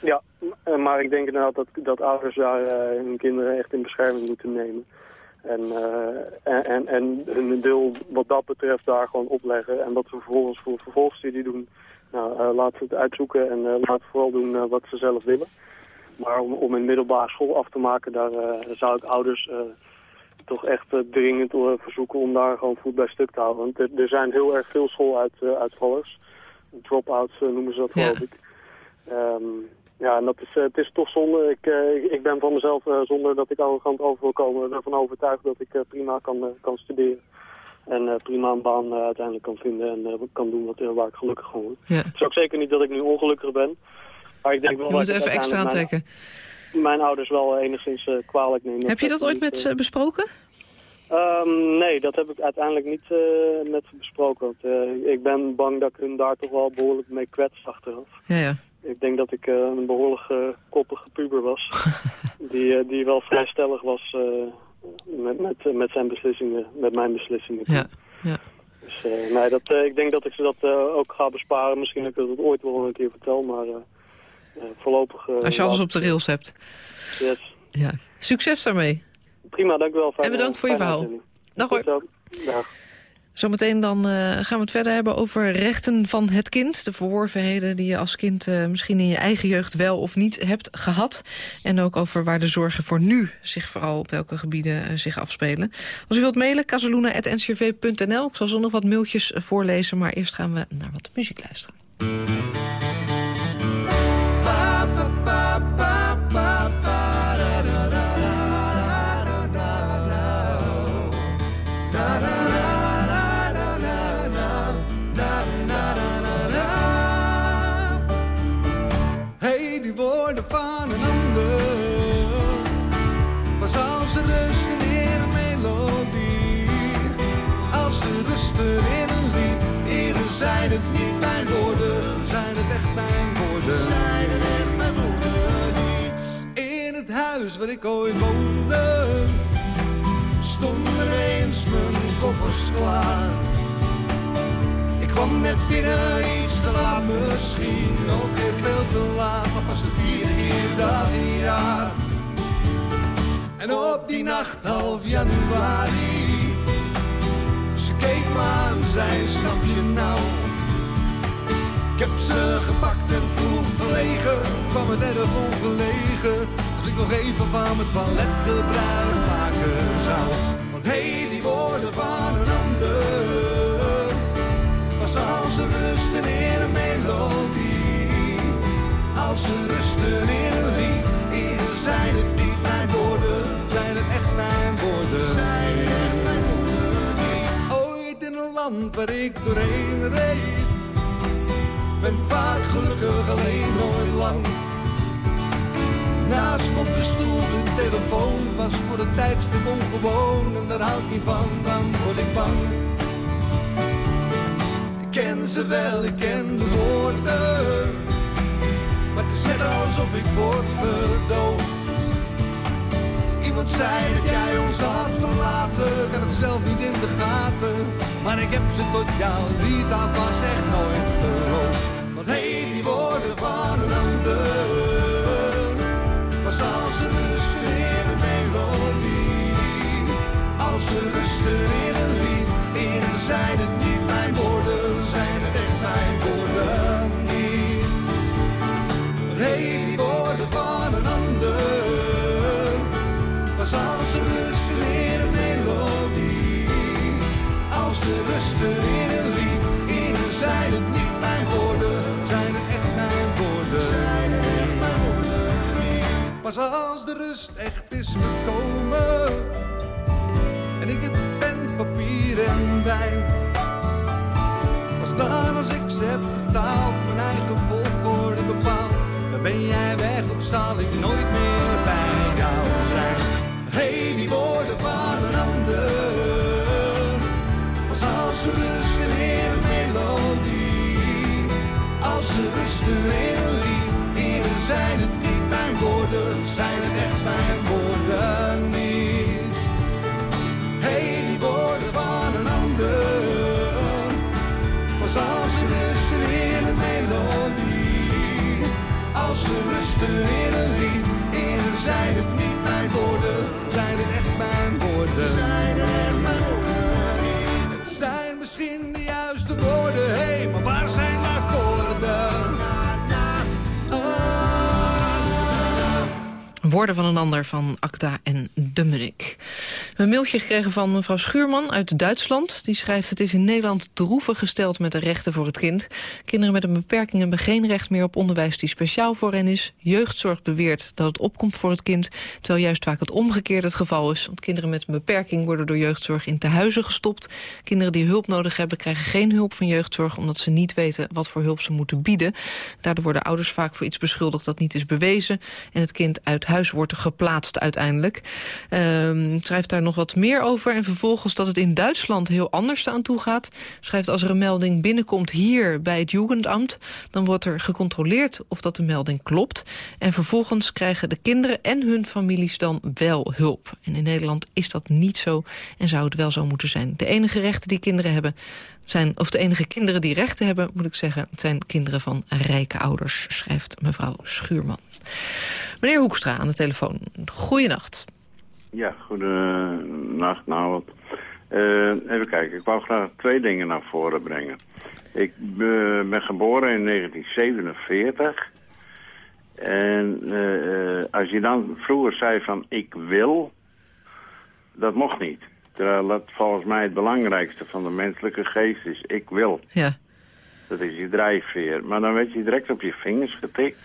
Speaker 8: Ja, m- maar ik denk inderdaad dat, dat ouders daar eh, hun kinderen echt in bescherming moeten nemen. En, eh, en, en, en hun deel wat dat betreft daar gewoon opleggen. En wat ze vervolgens voor vervolgstudie doen, nou, eh, laten ze het uitzoeken en eh, laten vooral doen eh, wat ze zelf willen. Maar om, om een middelbare school af te maken, daar eh, zou ik ouders eh, toch echt eh, dringend eh, verzoeken om daar gewoon voet bij stuk te houden. Want er, er zijn heel erg veel schooluitvallers. Drop-outs eh, noemen ze dat
Speaker 3: Ja.
Speaker 8: geloof ik. Ehm, ja, en dat is, het is toch zonde. Ik, ik- ben van mezelf, zonder dat ik arrogant over wil komen, ervan overtuigd dat ik prima kan, kan studeren. En prima een baan uiteindelijk kan vinden en kan doen wat, waar ik gelukkig van word.
Speaker 3: Ja.
Speaker 8: Het is ook zeker niet dat ik nu ongelukkig ben. Maar ik denk wel
Speaker 3: Je moet even extra aantrekken.
Speaker 8: Mijn, mijn ouders wel enigszins eh, kwalijk nemen.
Speaker 3: Heb je dat ooit met
Speaker 8: ze?
Speaker 3: ze besproken?
Speaker 8: Ehm, nee, dat heb ik uiteindelijk niet eh, met ze besproken. Want, eh, ik ben bang dat ik hun daar toch wel behoorlijk mee kwets achteraf.
Speaker 3: Ja, ja.
Speaker 8: Ik denk dat ik eh, een behoorlijk eh, koppige puber was. die, eh, die wel vrij stellig was eh, met, met, met zijn beslissingen, met mijn beslissingen.
Speaker 3: ja, ja.
Speaker 8: Dus eh, nee, dat, eh, ik denk dat ik ze dat eh, ook ga besparen. Misschien dat ik dat ooit wel een keer vertel, maar eh, eh, voorlopig... eh,
Speaker 3: Als je alles op de rails hebt.
Speaker 8: Yes.
Speaker 3: Ja. Succes daarmee.
Speaker 8: Prima, dank u wel.
Speaker 3: En bedankt voor je verhaal. Dag hoor.
Speaker 8: Dag.
Speaker 3: Zometeen dan eh, gaan we het verder hebben over rechten van het kind. De verworvenheden die je als kind eh, misschien in je eigen jeugd wel of niet hebt gehad. En ook over waar de zorgen voor nu zich vooral op welke gebieden eh, zich afspelen. Als u wilt mailen, casaluna.ncrv.nl. Ik zal zo nog wat mailtjes eh, voorlezen, maar eerst gaan we naar wat muziek luisteren.
Speaker 9: Ik ooit woonde. Stonden eens mijn koffers klaar. Ik kwam net binnen, iets te laat misschien, ook weer veel te laat, maar pas de vierde keer dat jaar. En op die nacht half januari, ze keek me aan, zei snap je nou? Ik heb ze gepakt en vroeg verlegen, kwam het erg ongelegen, ik nog even van mijn toilet gebruik maken zou. Want hé, die woorden van een ander. Was als ze rusten in een melodie. Als ze rusten in een lied. Eerder zijn het niet mijn woorden. Zijn het echt mijn woorden. Zijn het echt mijn woorden. Ooit in een land waar ik doorheen reed. Ben vaak gelukkig alleen nooit lang. Naast me op de stoel de telefoon was voor de tijdstip ongewoon. En daar hou niet van, dan word ik bang. Ik ken ze wel, ik ken de woorden. Maar het is net alsof ik word verdoofd. Iemand zei dat jij ons had verlaten, ik had het zelf niet in de gaten. Maar ik heb ze tot jou liet aan was echt nooit geloofd. Zijn het niet mijn woorden, zijn het echt mijn woorden niet. Hey, die woorden van een ander. Was als ze rusten in een melodie. Als ze rusten in een lied. Eerder zijn het niet mijn woorden. Zijn het echt mijn woorden. Zijn het echt mijn woorden niet. Pas als de rust echt is gekomen. En wijn. Pas dan als ik ze heb vertaald. Mijn eigen volgorde bepaald. Dan ben jij weg of zal ik nooit meer bij jou zijn. Hey, die woorden van een ander. Pas als ze rusten in een melodie. Als ze rusten in Woorden van een ander
Speaker 3: van Acta en de Munnik. Een mailtje gekregen van mevrouw Schuurman uit Duitsland. Die schrijft het is in Nederland droevig gesteld met de rechten voor het kind. Kinderen met een beperking hebben geen recht meer op onderwijs die speciaal voor hen is. Jeugdzorg beweert dat het opkomt voor het kind. Terwijl juist vaak het omgekeerde het geval is. Want kinderen met een beperking worden door jeugdzorg in tehuizen gestopt. Kinderen die hulp nodig hebben krijgen geen hulp van jeugdzorg... omdat ze niet weten wat voor hulp ze moeten bieden. Daardoor worden ouders vaak voor iets beschuldigd dat niet is bewezen. En het kind uit huis wordt geplaatst uiteindelijk. Ehm, schrijft daar nog wat meer over. En vervolgens dat het in Duitsland heel anders aan toe gaat. Schrijft als er een melding binnenkomt hier bij het Jugendamt... dan wordt er gecontroleerd of dat de melding klopt. En vervolgens krijgen de kinderen en hun families dan wel hulp. En in Nederland is dat niet zo en zou het wel zo moeten zijn. De enige rechten die kinderen hebben zijn, of de enige kinderen die rechten hebben, moet ik zeggen, zijn kinderen van rijke ouders, schrijft mevrouw Schuurman. Meneer Hoekstra aan de telefoon. Goeienacht.
Speaker 10: Ja, goedenacht. Nou, uh, even kijken. Ik wou graag twee dingen naar voren brengen. Ik uh, ben geboren in 1947. En uh, als je dan vroeger zei van ik wil, dat mocht niet. Terwijl dat volgens mij het belangrijkste van de menselijke geest is. Ik wil.
Speaker 3: Ja.
Speaker 10: Dat is je drijfveer. Maar dan werd je direct op je vingers getikt.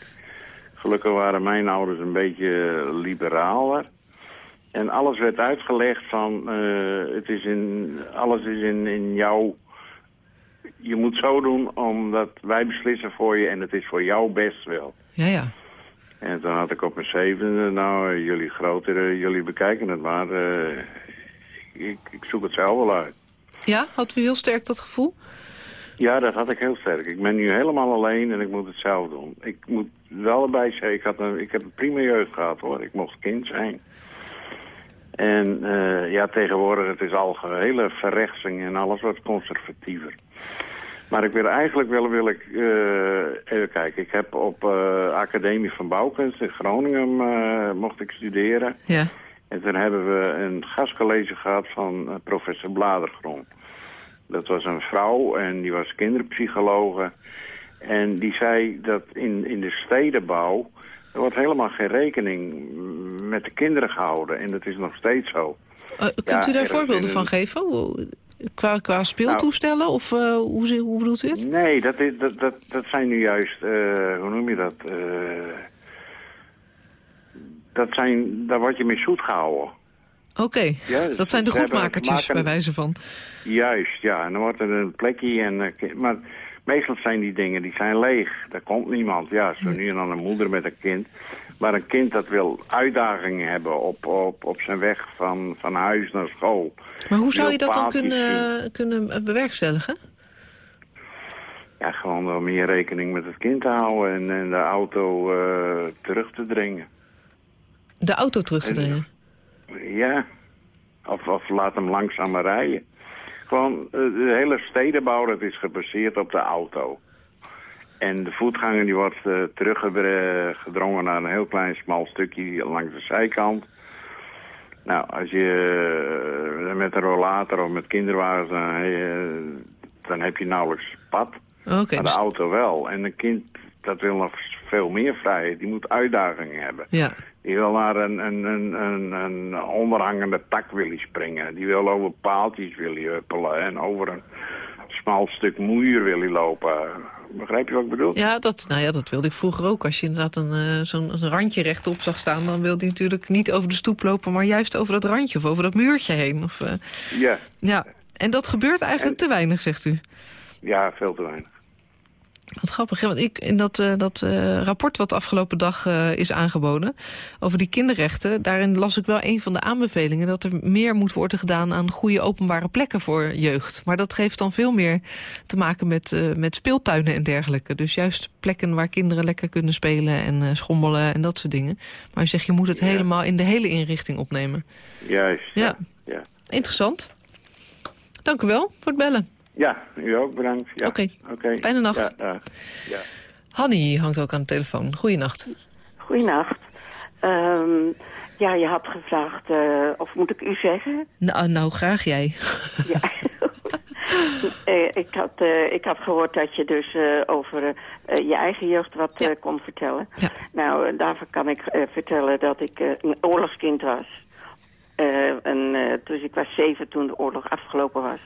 Speaker 10: Gelukkig waren mijn ouders een beetje liberaler. En alles werd uitgelegd van, uh, het is in, alles is in, in jou, je moet zo doen omdat wij beslissen voor je en het is voor jou best wel.
Speaker 3: Ja, ja.
Speaker 10: En toen had ik op mijn zevende, nou, jullie grotere, jullie bekijken het maar, uh, ik, ik zoek het zelf wel uit.
Speaker 3: Ja, had u heel sterk dat gevoel?
Speaker 10: Ja, dat had ik heel sterk. Ik ben nu helemaal alleen en ik moet het zelf doen. Ik moet wel erbij zeggen, ik, had een, ik heb een prima jeugd gehad hoor. Ik mocht kind zijn. En uh, ja, tegenwoordig het is al een hele verrechtsing en alles wat conservatiever. Maar ik wil eigenlijk wel, wil ik, uh, even kijken. Ik heb op uh, Academie van Bouwkunst in Groningen mocht ik studeren.
Speaker 3: Ja.
Speaker 10: En toen hebben we een gastcollege gehad van professor Bladergrond. Dat was een vrouw en die was kinderpsychologe. En die zei dat in, in de stedenbouw... er wordt helemaal geen rekening met de kinderen gehouden. En dat is nog steeds zo.
Speaker 3: Uh, kunt ja, u daar voorbeelden een... van geven? Qua, qua speeltoestellen? Nou, of uh, hoe, hoe bedoelt u het?
Speaker 10: Nee, dat, is, dat, dat, dat zijn nu juist... Uh, hoe noem je dat? dat zijn, daar word je mee zoet gehouden.
Speaker 3: Oké, okay. ja, dus dat zijn de goedmakertjes bij wijze van.
Speaker 10: Juist, ja. En dan wordt er een plekje. En, maar meestal zijn die dingen, die zijn leeg. Daar komt niemand. Ja, zo nu en dan een moeder met een kind. Maar een kind dat wil uitdagingen hebben op, op, op zijn weg van, van huis naar school.
Speaker 3: Maar hoe zou je dat dan kunnen, kunnen bewerkstelligen?
Speaker 10: ja, gewoon wel meer rekening met het kind te houden en, en de auto eh, terug te dringen.
Speaker 3: De auto terug te dringen?
Speaker 10: Ja, of, of laat hem langzamer rijden. Gewoon, eh, de hele stedenbouw dat is gebaseerd op de auto. En de voetganger die wordt uh, teruggedrongen naar een heel klein smal stukje langs de zijkant. Nou, als je uh, met een rollator of met kinderwagens, dan, uh, dan heb je nauwelijks pad.
Speaker 3: Oké.
Speaker 10: maar de auto wel. En een kind, dat wil nog veel meer vrijheid. Die moet uitdagingen hebben.
Speaker 3: Ja.
Speaker 10: Die wil naar een, een, een, een, een onderhangende tak willen springen. Die wil over paaltjes willen huppelen en over een smal stuk muur willen lopen. Begrijp je wat ik bedoel?
Speaker 3: Ja, dat, nou ja, dat wilde ik vroeger ook. Als je inderdaad een, uh, zo'n randje rechtop zag staan... dan wilde hij natuurlijk niet over de stoep lopen... maar juist over dat randje of over dat muurtje heen. Of, uh,
Speaker 10: ja.
Speaker 3: ja. En dat gebeurt eigenlijk en, te weinig, zegt u?
Speaker 10: Ja, veel te weinig.
Speaker 3: Wat grappig, ja, want ik in dat, uh, dat uh, rapport wat afgelopen dag uh, is aangeboden... over die kinderrechten, daarin las ik wel een van de aanbevelingen... dat er meer moet worden gedaan aan goede openbare plekken voor jeugd. Maar dat geeft dan veel meer te maken met, met speeltuinen en dergelijke. Dus juist plekken waar kinderen lekker kunnen spelen en schommelen en dat soort dingen. Maar je zegt, je moet het ja. helemaal in de hele inrichting opnemen.
Speaker 10: Juist,
Speaker 3: ja.
Speaker 10: ja.
Speaker 3: Interessant. Dank u wel voor het bellen.
Speaker 10: Ja, u ook, bedankt. Ja.
Speaker 3: Oké, okay. fijne nacht.
Speaker 10: Ja, ja.
Speaker 3: Hanny hangt ook aan de telefoon. Goeienacht.
Speaker 11: Goeienacht. Um, ja, je had gevraagd, uh, of moet ik u zeggen?
Speaker 3: Nou, nou graag jij.
Speaker 11: ja. uh, ik, had, uh, ik had gehoord dat je dus over je eigen jeugd wat
Speaker 3: ja.
Speaker 11: kon vertellen.
Speaker 3: Ja.
Speaker 11: Nou, daarvoor kan ik vertellen dat ik een oorlogskind was. en, dus ik was zeven toen de oorlog afgelopen was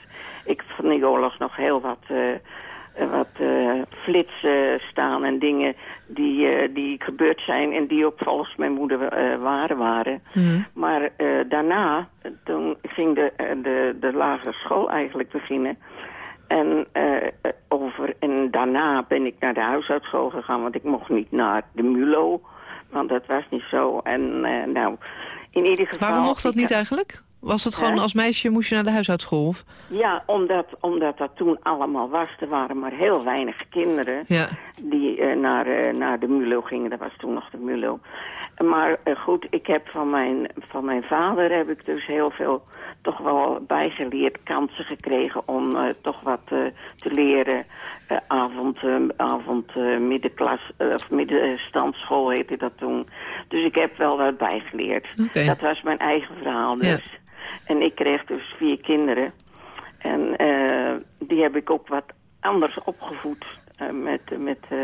Speaker 11: ik van die oorlog nog heel wat, uh, wat uh, flitsen staan en dingen die, uh, die gebeurd zijn en die ook volgens mijn moeder waren waren.
Speaker 3: Mm.
Speaker 11: Maar daarna, toen ging de, de, de lagere school eigenlijk beginnen. En, over, en daarna ben ik naar de huishoudschool gegaan, want ik mocht niet naar de MULO. Want dat was niet zo. En nou, in ieder geval...
Speaker 3: Waarom mocht dat niet eigenlijk? Was het gewoon als meisje moest je naar de huishoudschool? Of?
Speaker 11: Ja, omdat, omdat dat toen allemaal was. Er waren maar heel weinig kinderen
Speaker 3: Ja.
Speaker 11: die eh, naar, eh, naar de MULO gingen. Dat was toen nog de MULO. Maar eh, goed, ik heb van mijn, van mijn vader heb ik dus heel veel toch wel bijgeleerd. Kansen gekregen om toch wat te leren. Avond, avond middenklas, of middenstandsschool heette dat toen. Dus ik heb wel wat bijgeleerd. Dat was mijn eigen verhaal dus.
Speaker 3: Ja.
Speaker 11: En ik kreeg dus vier kinderen. En eh, die heb ik ook wat anders opgevoed. eh, met, met, eh,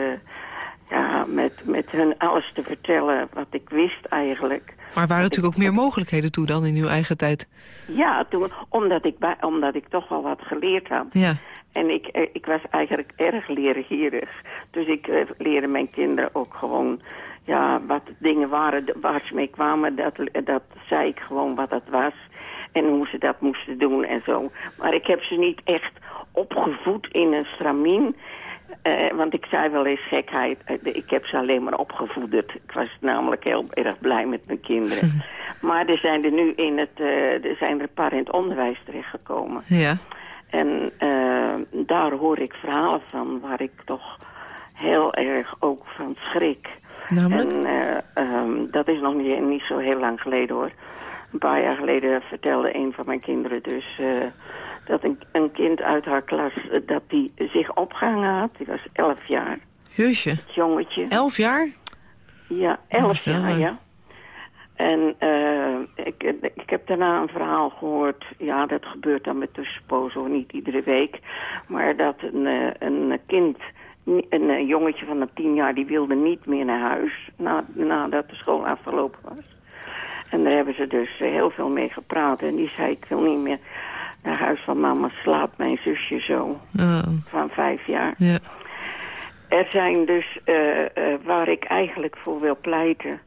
Speaker 11: ja, met, met hun alles te vertellen wat ik wist eigenlijk.
Speaker 3: Maar waren natuurlijk ook meer mogelijkheden toe dan in uw eigen tijd?
Speaker 11: Ja, toen, omdat, ik bij, omdat ik toch wel wat geleerd had.
Speaker 3: Ja.
Speaker 11: En ik, ik was eigenlijk erg leergierig. Dus ik leerde mijn kinderen ook gewoon... Ja, wat dingen waren waar ze mee kwamen, dat, dat zei ik gewoon wat dat was. En hoe ze dat moesten doen en zo. Maar ik heb ze niet echt opgevoed in een stramien. Eh, want ik zei wel eens gekheid, eh, ik heb ze alleen maar opgevoederd. Ik was namelijk heel erg blij met mijn kinderen. maar er zijn er nu in het, eh, er zijn er een paar in het onderwijs terechtgekomen.
Speaker 3: Ja.
Speaker 11: En daar hoor ik verhalen van waar ik toch heel erg ook van schrik.
Speaker 3: Namelijk?
Speaker 11: En eh, ehm, dat is nog niet, niet zo heel lang geleden hoor. Een paar jaar geleden vertelde een van mijn kinderen dus... eh, dat een, een kind uit haar klas, eh, dat die zich opgehangen had. Die was elf jaar,
Speaker 3: Heusje.
Speaker 11: het jongetje.
Speaker 3: Elf jaar?
Speaker 11: Ja, elf
Speaker 3: Ja,
Speaker 11: jaar, ja. En eh, ik, ik heb daarna een verhaal gehoord. Ja, dat gebeurt dan met tussenpozen, niet iedere week. Maar dat een, een kind, een jongetje van de tien jaar... die wilde niet meer naar huis na, nadat de school afgelopen was. En daar hebben ze dus eh, heel veel mee gepraat. En die zei, ik wil niet meer naar huis van mama, slaat mijn zusje zo.
Speaker 3: Oh,
Speaker 11: Van vijf jaar.
Speaker 3: ja.
Speaker 11: Er zijn dus, eh, eh, waar ik eigenlijk voor wil pleiten,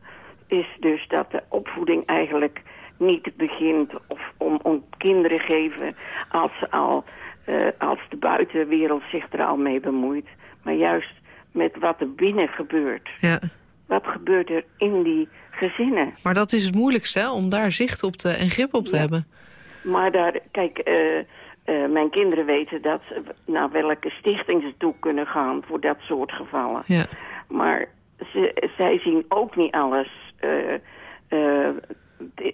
Speaker 11: is dus dat de opvoeding eigenlijk niet begint of om, om kinderen geven als, ze al, als de buitenwereld zich er al mee bemoeit. Maar juist met wat er binnen gebeurt.
Speaker 3: ja.
Speaker 11: Wat gebeurt er in die gezinnen?
Speaker 3: Maar dat is het moeilijkste, hè? om daar zicht op te, en grip op te
Speaker 11: Ja.
Speaker 3: hebben.
Speaker 11: Maar daar, kijk, eh, eh, mijn kinderen weten dat ze naar welke stichting ze toe kunnen gaan voor dat soort gevallen.
Speaker 3: Ja.
Speaker 11: Maar ze, zij zien ook niet alles. eh,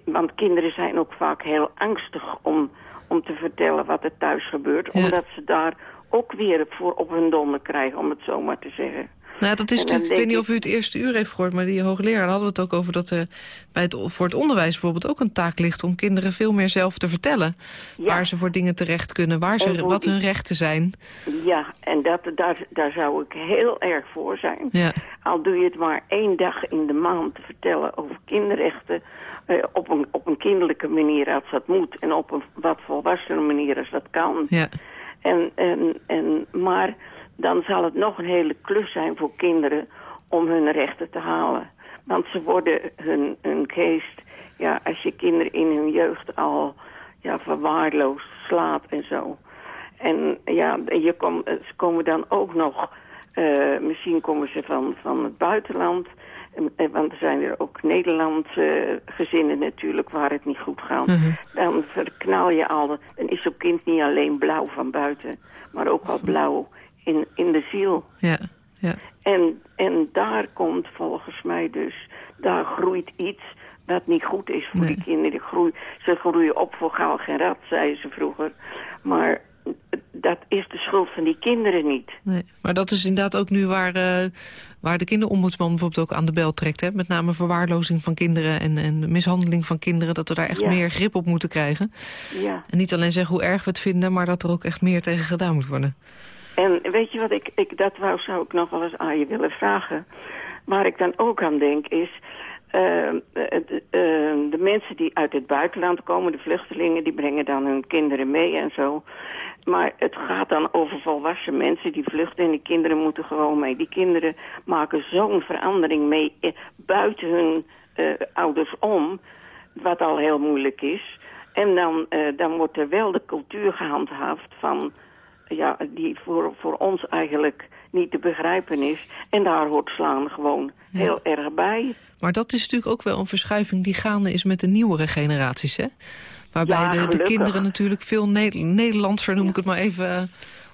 Speaker 11: want kinderen zijn ook vaak heel angstig om, om te vertellen wat er thuis gebeurt.
Speaker 3: Ja.
Speaker 11: Omdat ze daar ook weer voor op hun donder krijgen, om het zo maar te zeggen.
Speaker 3: Nou, dat is natuurlijk, ik weet niet
Speaker 11: ik-
Speaker 3: of u het eerste uur heeft gehoord... maar die hoogleraar daar hadden we het ook over dat er bij het, voor het onderwijs bijvoorbeeld ook een taak ligt... om kinderen veel meer zelf te vertellen
Speaker 11: Ja.
Speaker 3: waar ze voor dingen terecht kunnen... Waar ze, wat hun rechten zijn.
Speaker 11: Ja, en dat, daar, daar zou ik heel erg voor zijn.
Speaker 3: Ja.
Speaker 11: Al doe je het maar één dag in de maand te vertellen over kinderrechten... eh, op, een, op een kinderlijke manier als dat moet... en op een wat volwassene manier als dat kan.
Speaker 3: Ja.
Speaker 11: En, en, en, maar dan zal het nog een hele klus zijn voor kinderen om hun rechten te halen. Want ze worden hun, hun geest... Ja, als je kinderen in hun jeugd al ja, verwaarloost, slaat en zo... En ja, je kom, ze komen dan ook nog... eh, misschien komen ze van, van het buitenland... En- en- Want er zijn er ook Nederlandse gezinnen natuurlijk waar het niet goed gaat.
Speaker 3: Mhm.
Speaker 11: Dan verknal je al, dan is zo'n kind niet alleen blauw van buiten, maar ook al blauw in, in de ziel.
Speaker 3: Ja. Ja.
Speaker 11: En, en daar komt volgens mij dus, daar groeit iets dat niet goed is voor
Speaker 3: Nee.
Speaker 11: die kinderen. Die groei, ze groeien op voor gauw geen rat, zeiden ze vroeger. Maar dat is de schuld van die kinderen niet.
Speaker 3: Nee, maar dat is inderdaad ook nu waar, eh, waar de kinderombudsman bijvoorbeeld ook aan de bel trekt. Hè? Met name verwaarlozing van kinderen en, en mishandeling van kinderen. Dat we daar echt
Speaker 11: Ja.
Speaker 3: meer grip op moeten krijgen.
Speaker 11: Ja.
Speaker 3: En niet alleen zeggen hoe erg we het vinden, maar dat er ook echt meer tegen gedaan moet worden.
Speaker 11: En weet je wat, ik, ik, dat wou, zou ik nog wel eens aan je willen vragen. Waar ik dan ook aan denk is... de, eh, de mensen die uit het buitenland komen, de vluchtelingen... die brengen dan hun kinderen mee en zo. Maar het gaat dan over volwassen mensen die vluchten... en die kinderen moeten gewoon mee. Die kinderen maken zo'n verandering mee eh, buiten hun eh, ouders om... wat al heel moeilijk is. En dan, eh, dan wordt er wel de cultuur gehandhaafd van ja, die voor, voor ons eigenlijk niet te begrijpen is. En daar hoort slaan gewoon heel erg bij.
Speaker 3: Maar dat is natuurlijk ook wel een verschuiving die gaande is met de nieuwere generaties. Hè? Waarbij
Speaker 11: Ja,
Speaker 3: de, de kinderen natuurlijk veel Ne Nederlandser, noem ik het maar even, eh,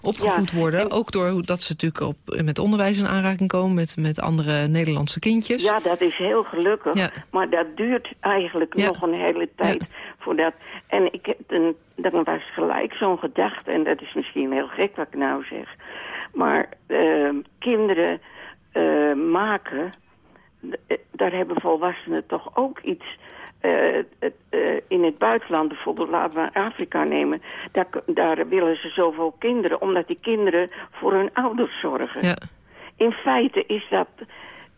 Speaker 3: opgevoed
Speaker 11: Ja,
Speaker 3: worden.
Speaker 11: en-
Speaker 3: Ook door dat ze natuurlijk op, met onderwijs in aanraking komen met, met andere Nederlandse kindjes.
Speaker 11: Ja, dat is heel gelukkig.
Speaker 3: Ja.
Speaker 11: Maar dat duurt eigenlijk nog een hele tijd voordat... En ik, heb een- dan was gelijk zo'n gedachte, en dat is misschien heel gek wat ik nou zeg... maar eh, kinderen eh, maken, eh, daar hebben volwassenen toch ook iets... eh, het, eh, in het buitenland bijvoorbeeld, laten we Afrika nemen... Daar, daar willen ze zoveel kinderen, omdat die kinderen voor hun ouders zorgen.
Speaker 3: Ja.
Speaker 11: In feite is dat,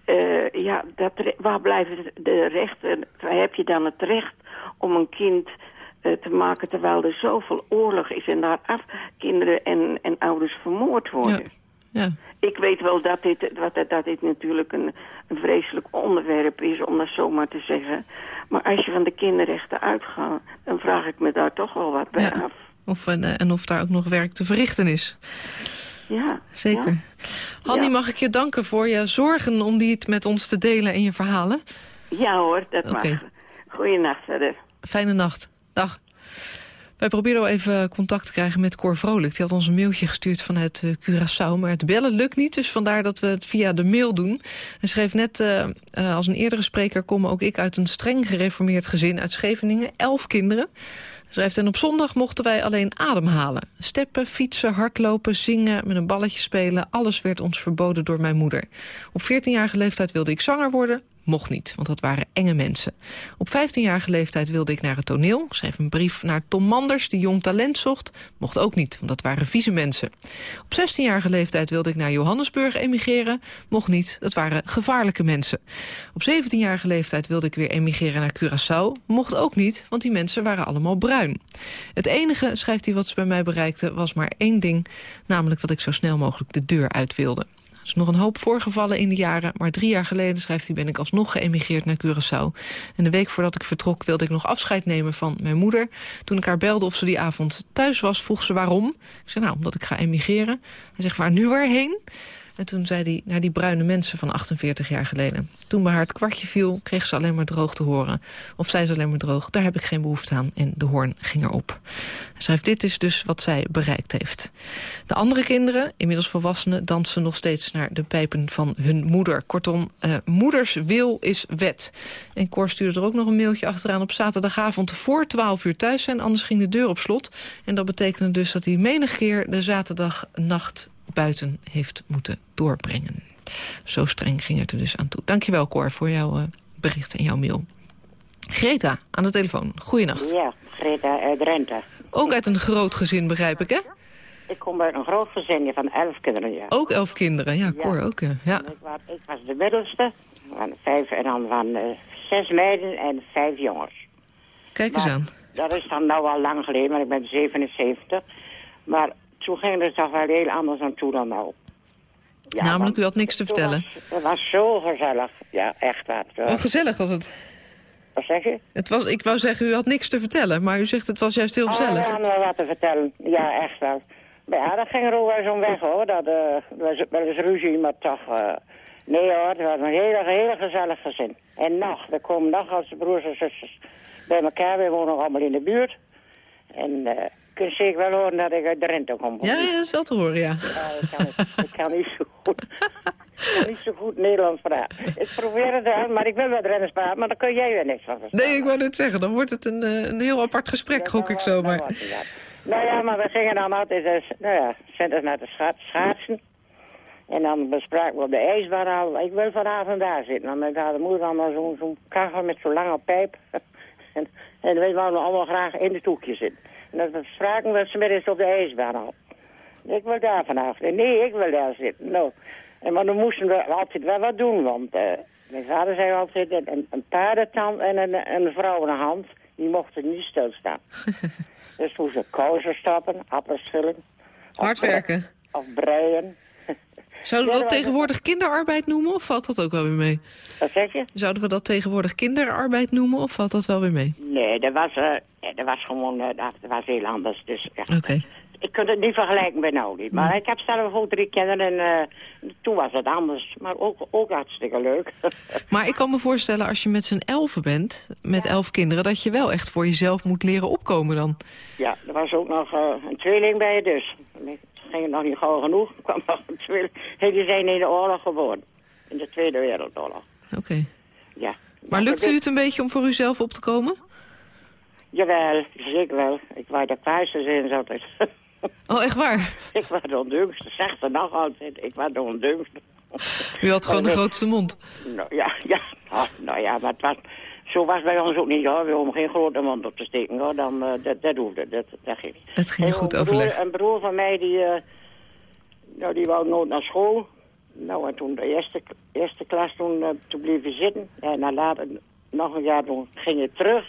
Speaker 11: eh, ja, dat waar blijven de- rechten, waar heb je dan het recht om een kind te maken terwijl er zoveel oorlog is en daar af kinderen en, en ouders vermoord worden.
Speaker 3: Ja.
Speaker 11: Ik weet wel dat dit, dat dit natuurlijk een, een vreselijk onderwerp is, om dat zomaar te zeggen. Maar als je van de kinderrechten uitgaat, dan vraag ik me daar toch wel wat bij
Speaker 3: Ja.
Speaker 11: af.
Speaker 3: Of, en, eh, en of daar ook nog werk te verrichten is.
Speaker 11: Ja,
Speaker 3: Zeker.
Speaker 11: ja.
Speaker 3: Hanny,
Speaker 11: Ja.
Speaker 3: mag ik je danken voor je zorgen om die het met ons te delen in je verhalen.
Speaker 11: Ja hoor, dat mag. Goeienacht verder.
Speaker 3: Fijne nacht. Dag. Wij proberen al even contact te krijgen met Cor Vrolijk. Die had ons een mailtje gestuurd vanuit eh, Curaçao. Maar het bellen lukt niet, dus vandaar dat we het via de mail doen. Hij schreef net, eh, eh, als een eerdere spreker... kom ook ik uit een streng gereformeerd gezin uit Scheveningen. Elf kinderen. Hij schrijft, en op zondag mochten wij alleen ademhalen. Steppen, fietsen, hardlopen, zingen, met een balletje spelen. Alles werd ons verboden door mijn moeder. Op 14-jarige leeftijd wilde ik zanger worden. Mocht niet, want dat waren enge mensen. Op 15-jarige leeftijd wilde ik naar het toneel. Schreef een brief naar Tom Manders, die jong talent zocht. Mocht ook niet, want dat waren vieze mensen. Op 16-jarige leeftijd wilde ik naar Johannesburg emigreren. Mocht niet, dat waren gevaarlijke mensen. Op 17-jarige leeftijd wilde ik weer emigreren naar Curaçao. Mocht ook niet, want die mensen waren allemaal bruin. Het enige, schrijft hij, wat ze bij mij bereikte, was maar één ding. Namelijk dat ik zo snel mogelijk de deur uit wilde. Is nog een hoop voorgevallen in de jaren, maar drie jaar geleden, schrijft hij, ben ik alsnog geëmigreerd naar Curaçao. En de week voordat ik vertrok wilde ik nog afscheid nemen van mijn moeder. Toen ik haar belde of ze die avond thuis was, vroeg ze waarom. Ik zei, nou, omdat ik ga emigreren. Hij zegt, waar nu waarheen? En toen zei hij naar die bruine mensen van 48 jaar geleden. Toen bij haar het kwartje viel, kreeg ze alleen maar droog te horen. Of zei ze alleen maar droog, daar heb ik geen behoefte aan. En de hoorn ging erop. Hij schrijft, dit is dus wat zij bereikt heeft. De andere kinderen, inmiddels volwassenen... dansen nog steeds naar de pijpen van hun moeder. Kortom, eh, moeders wil is wet. En Cor stuurde er ook nog een mailtje achteraan op zaterdagavond... voor 12 uur thuis zijn, anders ging de deur op slot. En dat betekende dus dat hij menig keer de zaterdagnacht buiten heeft moeten doorbrengen. Zo streng ging het er dus aan toe. Dankjewel, Cor, voor jouw uh, bericht en jouw mail. Greta, aan de telefoon. Goeienacht.
Speaker 12: Ja, Greta uit Drenthe.
Speaker 3: Ook uit een groot gezin, begrijp ik, hè?
Speaker 12: Ik kom uit een groot gezin van elf kinderen, ja.
Speaker 3: Ook elf kinderen, ja, Cor ook, ja.
Speaker 12: Ik was, ik, was, de middelste, van vijf en dan van uh, zes meiden en vijf jongens.
Speaker 3: Kijk eens aan.
Speaker 12: Dat is dan nou al lang geleden, maar ik ben 77. Maar toen ging het toch wel heel anders aan toe dan nou.
Speaker 3: Ja, Namelijk, u had niks te vertellen.
Speaker 12: Was, het was zo gezellig. Ja, echt waar.
Speaker 3: Oh, gezellig was het.
Speaker 12: Wat zeg je?
Speaker 3: Het was, ik wou zeggen, u had niks te vertellen, maar u zegt het was juist heel gezellig.
Speaker 12: Oh, ja, wel wat te vertellen. Ja, echt wel. Maar ja, dat ging er ook wel zo'n weg hoor. Dat uh, was wel eens ruzie, maar toch... Uh, nee hoor, het was een hele, hele gezellig gezin. En nog, er komen nog als broers en zusters bij elkaar. We wonen allemaal in de buurt. En uh, kun zeker wel horen dat ik uit Drenthe kom.
Speaker 3: Ja, ja, dat is wel te horen, ja.
Speaker 12: ja ik, kan, ik, kan, niet zo goed, ik kan niet zo goed Nederlands praten. Ik probeer het wel, maar ik wil wel Drenthe praten, maar dan kun jij weer niks van verstaan.
Speaker 3: Nee, ik wou net zeggen, dan wordt het een, een heel apart gesprek, ja, gok ik zo. Maar...
Speaker 12: Nou, ja. nou ja, maar we gingen dan altijd, dus, nou ja, centers naar de scha schaatsen. En dan bespraken we op de ijsbaan al, ik wil vanavond daar zitten. Dan had de moeder allemaal zo'n zo kachel met zo'n lange pijp. en, en dan wilden we allemaal graag in de toekje zitten. En dan spraken we smiddags op de ijsbaan al. Ik wil daar vanavond. Nee, ik wil daar zitten. Nou, en maar dan moesten we altijd wel wat doen, want uh, mijn vader zei altijd een, een paardentand en een, een vrouwenhand, die mochten niet stilstaan. dus moesten kousen stappen, appels schillen.
Speaker 3: Hard werken.
Speaker 12: Of, of breien.
Speaker 3: Zouden we dat tegenwoordig kinderarbeid noemen of valt dat ook wel weer mee?
Speaker 12: Wat zeg je?
Speaker 3: Zouden we dat tegenwoordig kinderarbeid noemen of valt dat wel weer mee?
Speaker 12: Nee, dat was, uh, dat was gewoon uh, dat was heel anders. Dus, ja.
Speaker 3: Oké. Okay.
Speaker 12: Ik kan het niet vergelijken bij nou niet. Maar ik heb zelf ook drie kinderen en uh, toen was het anders. Maar ook, ook hartstikke leuk.
Speaker 3: maar ik kan me voorstellen als je met z'n elfen bent, met ja. elf kinderen... dat je wel echt voor jezelf moet leren opkomen dan.
Speaker 12: Ja, er was ook nog een tweeling bij je dus ging het nog niet gauw genoeg. kwam nog een. Hey, die zijn in de oorlog geboren. In de Tweede Wereldoorlog.
Speaker 3: Oké. Okay.
Speaker 12: Ja.
Speaker 3: Maar lukt u het een beetje om voor uzelf op te komen?
Speaker 12: Jawel, zeker wel. Ik wou de in altijd.
Speaker 3: Oh, echt waar?
Speaker 12: ik was de ondeugste. Zegt er nog altijd. Ik was de ondeugste.
Speaker 3: U had gewoon de grootste mond.
Speaker 12: Nou ja, ja. Oh, nou ja, maar het was... Zo was bij ons ook niet, hoor. We hoeven geen grote mond op te steken, hoor. Dan, uh, dat, dat hoefde, dat, dat ging
Speaker 3: Het ging goed overleg.
Speaker 12: Een broer van mij, die, uh, nou, die wou nooit naar school. Nou, en toen de eerste, eerste klas, toen, uh, toen bleef hij zitten. En dan later, nog een jaar, toen ging je terug.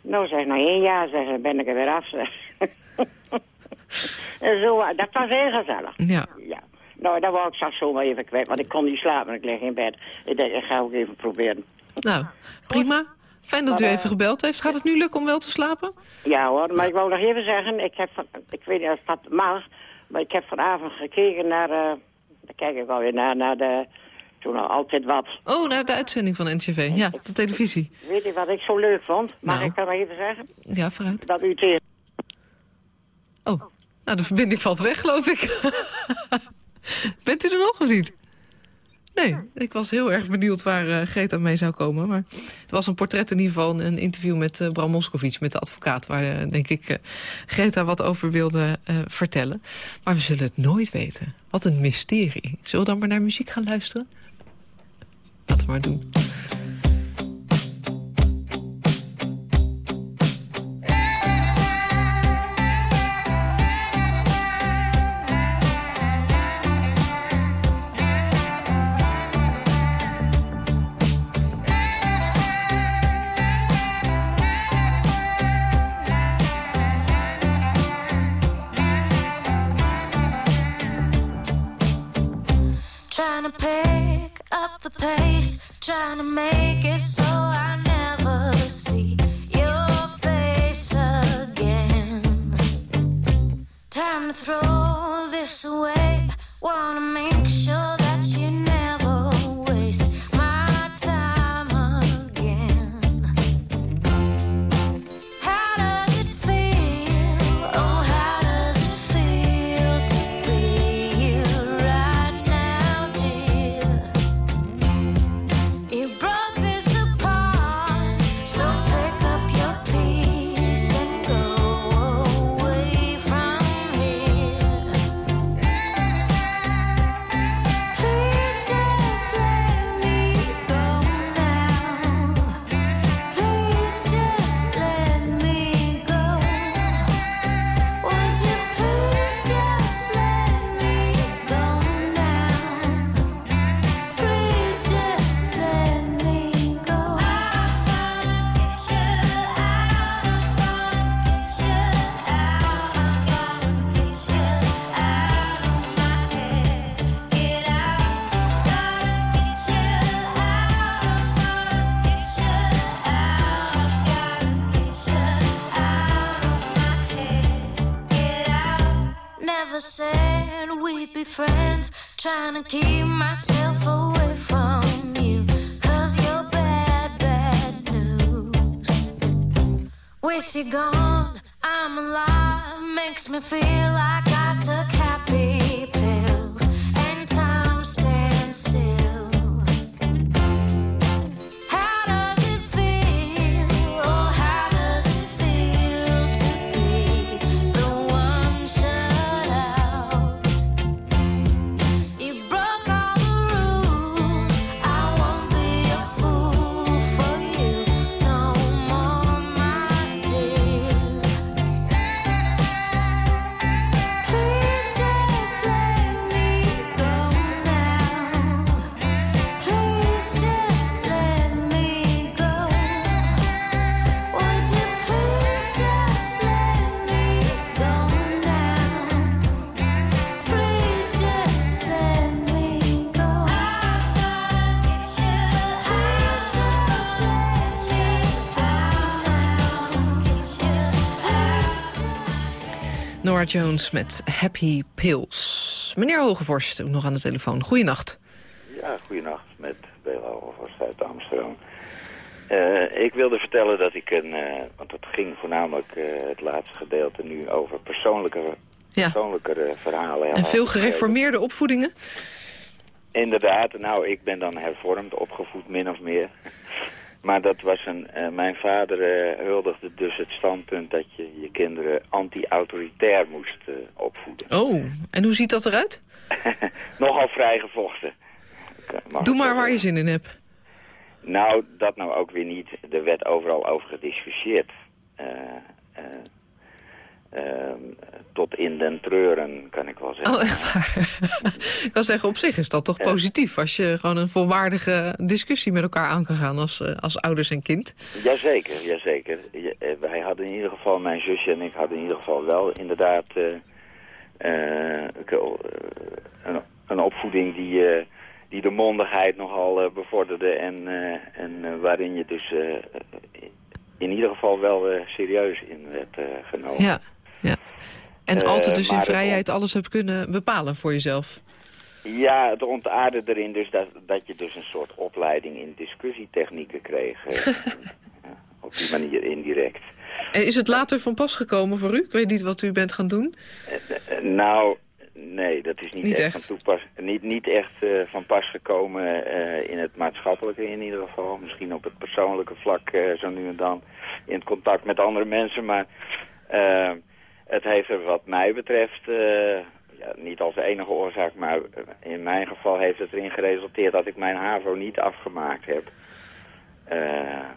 Speaker 12: Nou, zeg, na één jaar, zeg, ben ik er weer af, zeg. en zo, dat was heel gezellig.
Speaker 3: Ja.
Speaker 12: ja. Nou, dat wou ik straks zo maar even kwijt, want ik kon niet slapen, ik lig in bed. Ik, dacht, ik ga ook even proberen.
Speaker 3: Nou, prima. Fijn dat u even gebeld heeft. Gaat het nu lukken om wel te slapen?
Speaker 12: Ja hoor, maar ik wou nog even zeggen, ik, heb van, ik weet niet of dat mag, maar ik heb vanavond gekeken naar, uh, daar kijk ik alweer naar, naar de, toen al altijd wat.
Speaker 3: Oh, naar de uitzending van NCV, ja, de televisie.
Speaker 12: Weet je wat ik zo leuk vond? Mag nou. ik dat maar even zeggen?
Speaker 3: Ja, vooruit.
Speaker 12: Dat u tegen...
Speaker 3: Oh, nou de verbinding valt weg, geloof ik. Bent u er nog of niet? Nee, ik was heel erg benieuwd waar uh, Greta mee zou komen. Maar het was een portret in ieder geval, een interview met uh, Bram Moskowitz, met de advocaat... waar, uh, denk ik, Greta wat over wilde vertellen. Maar we zullen het nooit weten. Wat een mysterie. Zullen we dan maar naar muziek gaan luisteren? Laten we maar doen.
Speaker 13: Trying to make it so Trying to keep myself away from you. Cause you're bad, bad news. With you gone, I'm alive. Makes me feel
Speaker 3: Nora Jones met Happy Pills. Meneer Hogevorst, ook nog aan de telefoon. Goeienacht.
Speaker 14: Ja, goeienacht met Bela Overvorst uit Amsterdam. Eh, ik wilde vertellen dat ik een, eh, want het ging voornamelijk eh, het laatste gedeelte nu over persoonlijke,
Speaker 3: Ja.
Speaker 14: persoonlijkere verhalen.
Speaker 3: En veel gereformeerde opvoedingen?
Speaker 14: Inderdaad, nou ik ben dan hervormd opgevoed min of meer. Maar dat was een, eh, mijn vader eh, huldigde dus het standpunt dat je je kinderen anti-autoritair moest eh, opvoeden.
Speaker 3: Oh, en hoe ziet dat eruit?
Speaker 14: Nogal vrijgevochten.
Speaker 3: Doe maar waar je zin in hebt.
Speaker 14: Nou, dat nou ook weer niet. Er werd overal over gediscussieerd. Eh, eh, ehm, tot in den treuren, kan ik wel zeggen.
Speaker 3: Oh, echt waar? ik kan zeggen, op zich is dat toch positief... als je gewoon een volwaardige discussie met elkaar aan kan gaan als, eh, als ouders en kind.
Speaker 14: Jazeker, jazeker. Ja, eh, wij hadden in ieder geval, mijn zusje en ik hadden in ieder geval wel inderdaad eh, eh, een, een opvoeding die, die de mondigheid nogal bevorderde en, en waarin je dus in ieder geval wel serieus in werd genomen.
Speaker 3: Ja, ja. En
Speaker 14: Eh,
Speaker 3: altijd dus in vrijheid alles hebt kunnen bepalen voor jezelf.
Speaker 14: Ja, het ontaarde erin dus dat, dat je dus een soort opleiding in discussietechnieken kreeg. op die manier indirect.
Speaker 3: En is het later van pas gekomen voor u? Ik weet niet wat u bent gaan doen.
Speaker 14: Eh, eh, nou, nee, dat is niet,
Speaker 3: Niet
Speaker 14: echt,
Speaker 3: echt.
Speaker 14: Van toepas, niet, niet echt van pas gekomen in het maatschappelijke in ieder geval. Misschien op het persoonlijke vlak zo nu en dan in het contact met andere mensen. Maar het heeft er wat mij betreft, eh, ja, niet als enige oorzaak, maar in mijn geval heeft het erin geresulteerd dat ik mijn HAVO niet afgemaakt heb. Eh,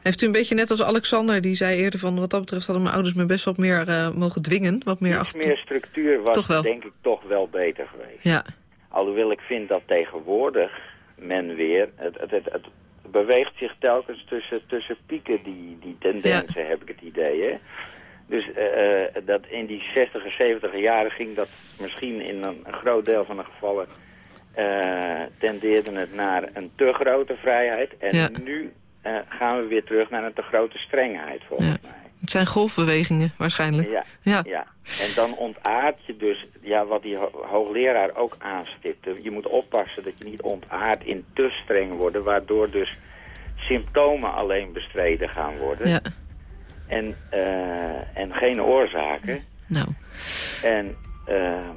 Speaker 3: Heeft u een beetje net als Alexander, die zei eerder van... wat dat betreft hadden mijn ouders me best wat meer eh, mogen dwingen. Wat meer achter...
Speaker 14: meer structuur was denk ik toch wel beter geweest.
Speaker 3: Ja,
Speaker 14: Alhoewel ik vind dat tegenwoordig men weer... Het, het, het, het beweegt zich telkens tussen, tussen pieken, die, die tendensen, heb ik het idee. Hè? Dus eh, eh, dat in die 60 en 70 jaren ging dat misschien in een, een groot deel van de gevallen... eh tendeerde het naar een te grote vrijheid. En
Speaker 3: Ja.
Speaker 14: nu gaan we weer terug naar een te grote strengheid, volgens mij.
Speaker 3: het zijn golfbewegingen waarschijnlijk.
Speaker 14: Ja,
Speaker 3: Ja.
Speaker 14: ja. En dan ontaart je dus... Ja, wat die ho- hoogleraar ook aanstipte. Je moet oppassen dat je niet ontaardt in te streng worden, waardoor dus symptomen alleen bestreden gaan worden.
Speaker 3: Ja.
Speaker 14: En, eh, en geen oorzaken.
Speaker 3: Nou.
Speaker 14: En ehm,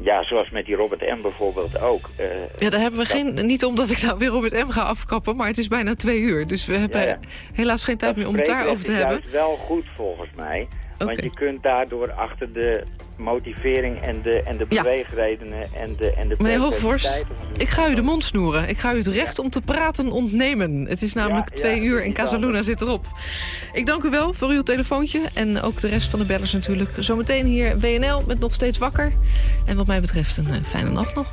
Speaker 14: ja, zoals met die Robert M. bijvoorbeeld ook. eh,
Speaker 3: Ja, daar hebben we geen... Niet omdat ik nou weer Robert M. ga afkappen, maar het is bijna twee uur. Dus we hebben
Speaker 14: Ja, ja.
Speaker 3: helaas geen tijd meer om het daarover te
Speaker 14: is
Speaker 3: hebben.
Speaker 14: juist wel goed volgens mij. Want je kunt daardoor achter de motivering en de, en de
Speaker 3: Ja.
Speaker 14: beweegredenen en de, en de
Speaker 3: Meneer Hoogvorst, ik ga u de mond snoeren. Ik ga u het recht om te praten ontnemen. Het is namelijk
Speaker 14: Ja,
Speaker 3: twee uur en Casaluna zit erop. Ik dank u wel voor uw telefoontje. En ook de rest van de bellers natuurlijk. Zometeen hier WNL met nog steeds wakker. En wat mij betreft een eh, fijne nacht nog.